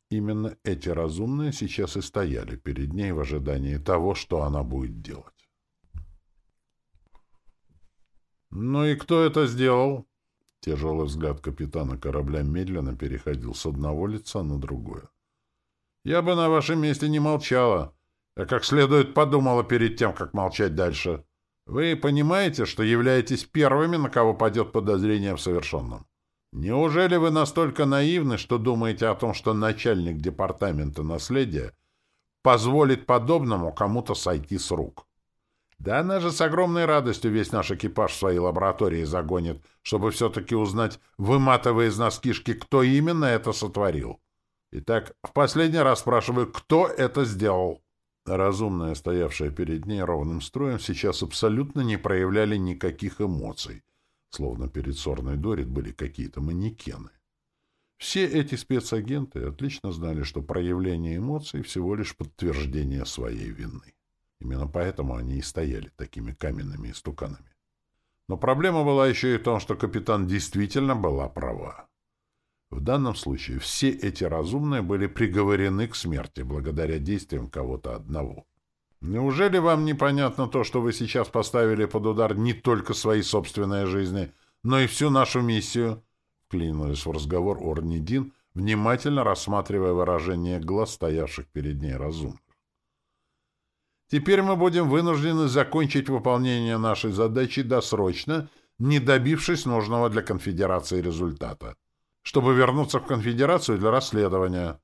Именно эти разумные сейчас и стояли перед ней в ожидании того, что она будет делать. «Ну и кто это сделал?» Тяжелый взгляд капитана корабля медленно переходил с одного лица на другое. «Я бы на вашем месте не молчала, а как следует подумала перед тем, как молчать дальше. Вы понимаете, что являетесь первыми, на кого падет подозрение в совершенном?» Неужели вы настолько наивны, что думаете о том, что начальник департамента наследия позволит подобному кому-то сойти с рук? Да она же с огромной радостью весь наш экипаж в своей лаборатории загонит, чтобы все-таки узнать, выматывая из нас кишки, кто именно это сотворил. Итак, в последний раз спрашиваю, кто это сделал? Разумные, стоявшие перед ней ровным строем, сейчас абсолютно не проявляли никаких эмоций словно перед Сорной Дорит были какие-то манекены. Все эти спецагенты отлично знали, что проявление эмоций всего лишь подтверждение своей вины. Именно поэтому они и стояли такими каменными истуканами. Но проблема была еще и в том, что капитан действительно была права. В данном случае все эти разумные были приговорены к смерти благодаря действиям кого-то одного. Неужели вам непонятно то, что вы сейчас поставили под удар не только свои собственные жизни, но и всю нашу миссию? Вклинилась в разговор Орни Дин, внимательно рассматривая выражение глаз стоявших перед ней разумных. Теперь мы будем вынуждены закончить выполнение нашей задачи досрочно, не добившись нужного для конфедерации результата, чтобы вернуться в конфедерацию для расследования.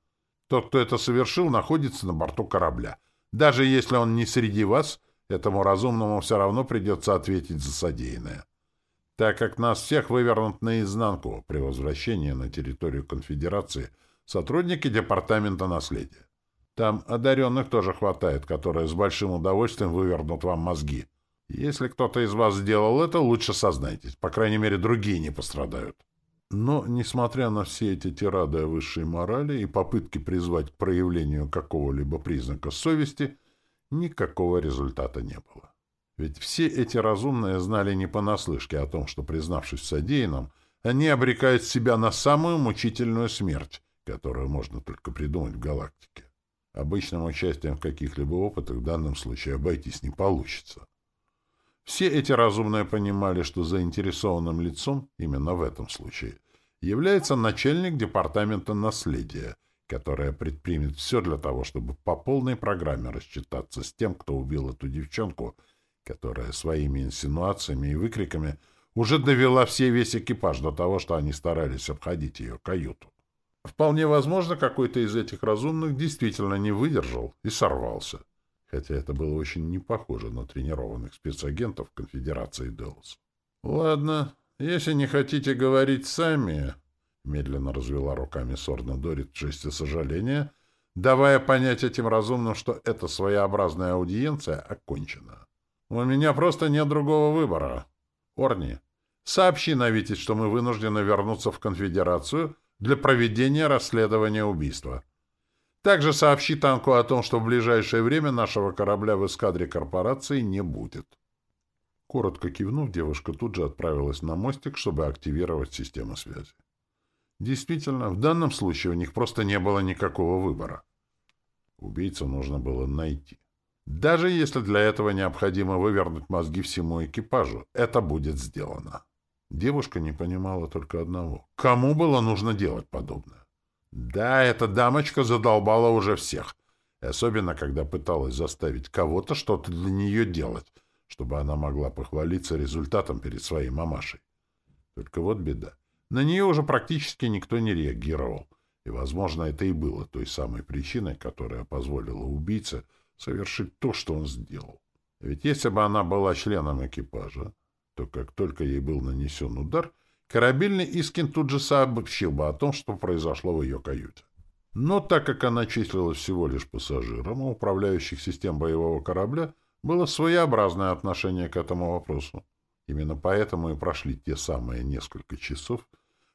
Тот, кто это совершил, находится на борту корабля — даже если он не среди вас, этому разумному все равно придется ответить за содеянное. Так как нас всех вывернут наизнанку при возвращении на территорию конфедерации сотрудники департамента наследия. Там одаренных тоже хватает, которые с большим удовольствием вывернут вам мозги. Если кто-то из вас сделал это, лучше сознайтесь. По крайней мере, другие не пострадают. Но, несмотря на все эти тирады о высшей морали и попытки призвать к проявлению какого-либо признака совести, никакого результата не было. Ведь все эти разумные знали не понаслышке о том, что, признавшись в содеянном, они обрекают себя на самую мучительную смерть, которую можно только придумать в галактике. Обычным участием в каких-либо опытах в данном случае обойтись не получится. Все эти разумные понимали, что заинтересованным лицом именно в этом случае является начальник департамента наследия, которая предпримет все для того, чтобы по полной программе рассчитаться с тем, кто убил эту девчонку, которая своими инсинуациями и выкриками уже довела все весь экипаж до того, что они старались обходить ее каюту. Вполне возможно, какой-то из этих разумных действительно не выдержал и сорвался, хотя это было очень не похоже на тренированных спецагентов Конфедерации Делос. «Ладно, если не хотите говорить сами...» Медленно развела руками Сорна Дорит в жесте сожаления, давая понять этим разумным, что эта своеобразная аудиенция окончена. «У меня просто нет другого выбора. Орни, сообщи на что мы вынуждены вернуться в Конфедерацию для проведения расследования убийства. Также сообщи танку о том, что в ближайшее время нашего корабля в эскадре корпорации не будет». Коротко кивнув, девушка тут же отправилась на мостик, чтобы активировать систему связи. Действительно, в данном случае у них просто не было никакого выбора. Убийцу нужно было найти. Даже если для этого необходимо вывернуть мозги всему экипажу, это будет сделано. Девушка не понимала только одного. Кому было нужно делать подобное? Да, эта дамочка задолбала уже всех. Особенно, когда пыталась заставить кого-то что-то для нее делать, чтобы она могла похвалиться результатом перед своей мамашей. Только вот беда. На нее уже практически никто не реагировал, и, возможно, это и было той самой причиной, которая позволила убийце совершить то, что он сделал. Ведь если бы она была членом экипажа, то как только ей был нанесен удар, корабельный Искин тут же сообщил бы о том, что произошло в ее каюте. Но так как она числилась всего лишь пассажиром, у управляющих систем боевого корабля было своеобразное отношение к этому вопросу. Именно поэтому и прошли те самые несколько часов,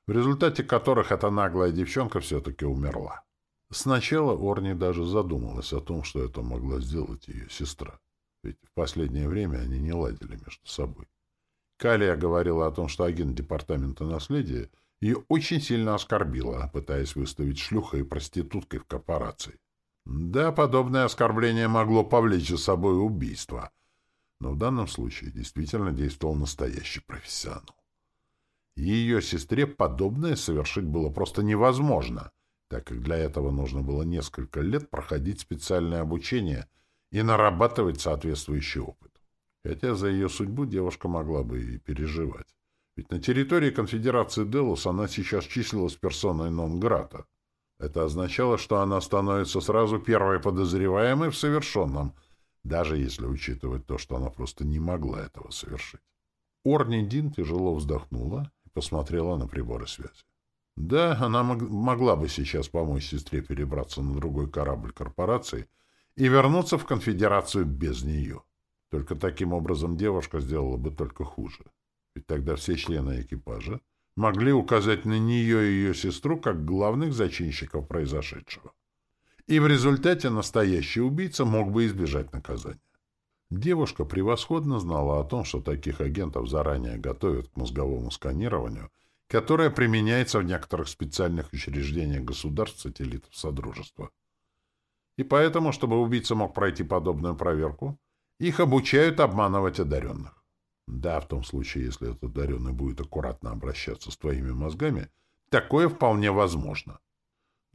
в результате которых эта наглая девчонка все-таки умерла. Сначала Орни даже задумалась о том, что это могла сделать ее сестра. Ведь в последнее время они не ладили между собой. Калия говорила о том, что агент Департамента наследия ее очень сильно оскорбила, пытаясь выставить шлюхой и проституткой в корпорации. Да, подобное оскорбление могло повлечь за собой убийство. Но в данном случае действительно действовал настоящий профессионал. Ее сестре подобное совершить было просто невозможно, так как для этого нужно было несколько лет проходить специальное обучение и нарабатывать соответствующий опыт. Хотя за ее судьбу девушка могла бы и переживать. Ведь на территории конфедерации Делус она сейчас числилась персоной нон-грата. Это означало, что она становится сразу первой подозреваемой в совершенном, даже если учитывать то, что она просто не могла этого совершить. Орни Дин тяжело вздохнула посмотрела на приборы связи. Да, она мог могла бы сейчас помочь сестре перебраться на другой корабль корпорации и вернуться в конфедерацию без нее. Только таким образом девушка сделала бы только хуже. Ведь тогда все члены экипажа могли указать на нее и ее сестру как главных зачинщиков произошедшего. И в результате настоящий убийца мог бы избежать наказания. Девушка превосходно знала о том, что таких агентов заранее готовят к мозговому сканированию, которое применяется в некоторых специальных учреждениях государств-сателлитов Содружества. И поэтому, чтобы убийца мог пройти подобную проверку, их обучают обманывать одаренных. Да, в том случае, если этот одаренный будет аккуратно обращаться с твоими мозгами, такое вполне возможно.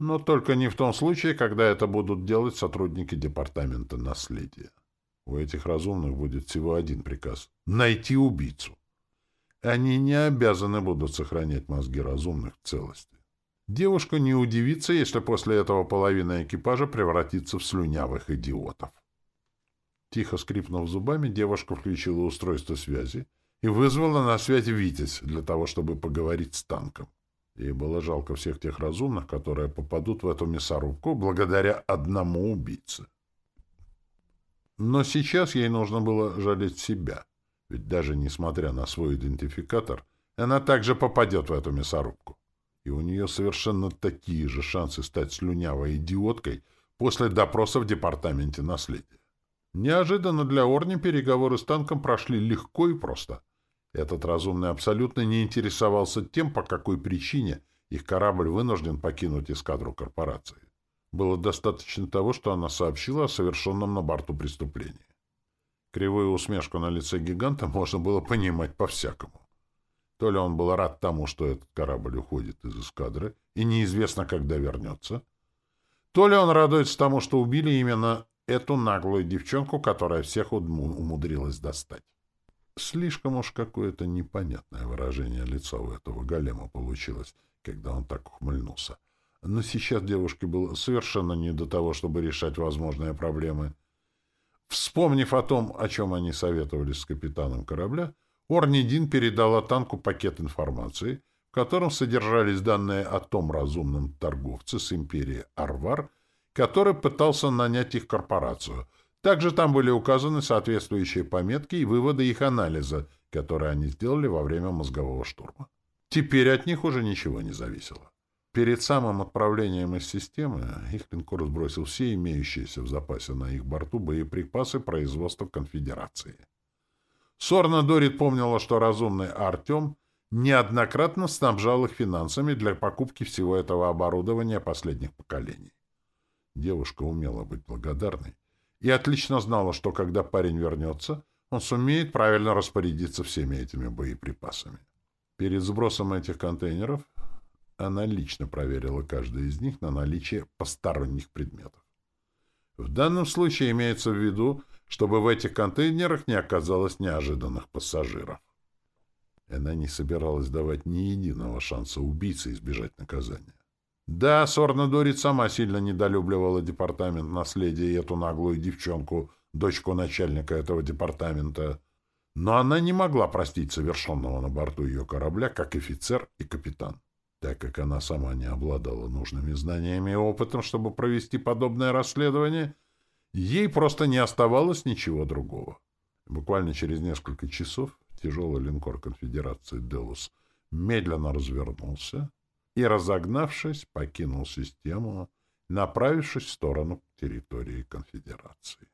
Но только не в том случае, когда это будут делать сотрудники Департамента наследия. У этих разумных будет всего один приказ — найти убийцу. Они не обязаны будут сохранять мозги разумных в целости. Девушка не удивится, если после этого половина экипажа превратится в слюнявых идиотов. Тихо скрипнув зубами, девушка включила устройство связи и вызвала на связь Витязь для того, чтобы поговорить с танком. Ей было жалко всех тех разумных, которые попадут в эту мясорубку благодаря одному убийце. Но сейчас ей нужно было жалеть себя. Ведь даже несмотря на свой идентификатор, она также попадет в эту мясорубку. И у нее совершенно такие же шансы стать слюнявой идиоткой после допроса в департаменте наследия. Неожиданно для Орни переговоры с танком прошли легко и просто. Этот разумный абсолютно не интересовался тем, по какой причине их корабль вынужден покинуть эскадру корпорации. Было достаточно того, что она сообщила о совершенном на борту преступлении. Кривую усмешку на лице гиганта можно было понимать по-всякому. То ли он был рад тому, что этот корабль уходит из эскадры, и неизвестно, когда вернется, то ли он радуется тому, что убили именно эту наглую девчонку, которая всех умудрилась достать. Слишком уж какое-то непонятное выражение лица у этого голема получилось, когда он так ухмыльнулся. Но сейчас девушке было совершенно не до того, чтобы решать возможные проблемы. Вспомнив о том, о чем они советовались с капитаном корабля, Орнидин передала танку пакет информации, в котором содержались данные о том разумном торговце с империи Арвар, который пытался нанять их корпорацию — также там были указаны соответствующие пометки и выводы их анализа, которые они сделали во время мозгового штурма. Теперь от них уже ничего не зависело. Перед самым отправлением из системы их линкор сбросил все имеющиеся в запасе на их борту боеприпасы производства конфедерации. Сорна Дорит помнила, что разумный Артем неоднократно снабжал их финансами для покупки всего этого оборудования последних поколений. Девушка умела быть благодарной и отлично знала, что когда парень вернется, он сумеет правильно распорядиться всеми этими боеприпасами. Перед сбросом этих контейнеров она лично проверила каждый из них на наличие посторонних предметов. В данном случае имеется в виду, чтобы в этих контейнерах не оказалось неожиданных пассажиров. Она не собиралась давать ни единого шанса убийце избежать наказания. Да, Сорна Дорит сама сильно недолюбливала департамент наследия и эту наглую девчонку, дочку начальника этого департамента. Но она не могла простить совершенного на борту ее корабля как офицер и капитан, так как она сама не обладала нужными знаниями и опытом, чтобы провести подобное расследование, ей просто не оставалось ничего другого. Буквально через несколько часов тяжелый линкор конфедерации «Делус» медленно развернулся, и, разогнавшись, покинул систему, направившись в сторону территории конфедерации.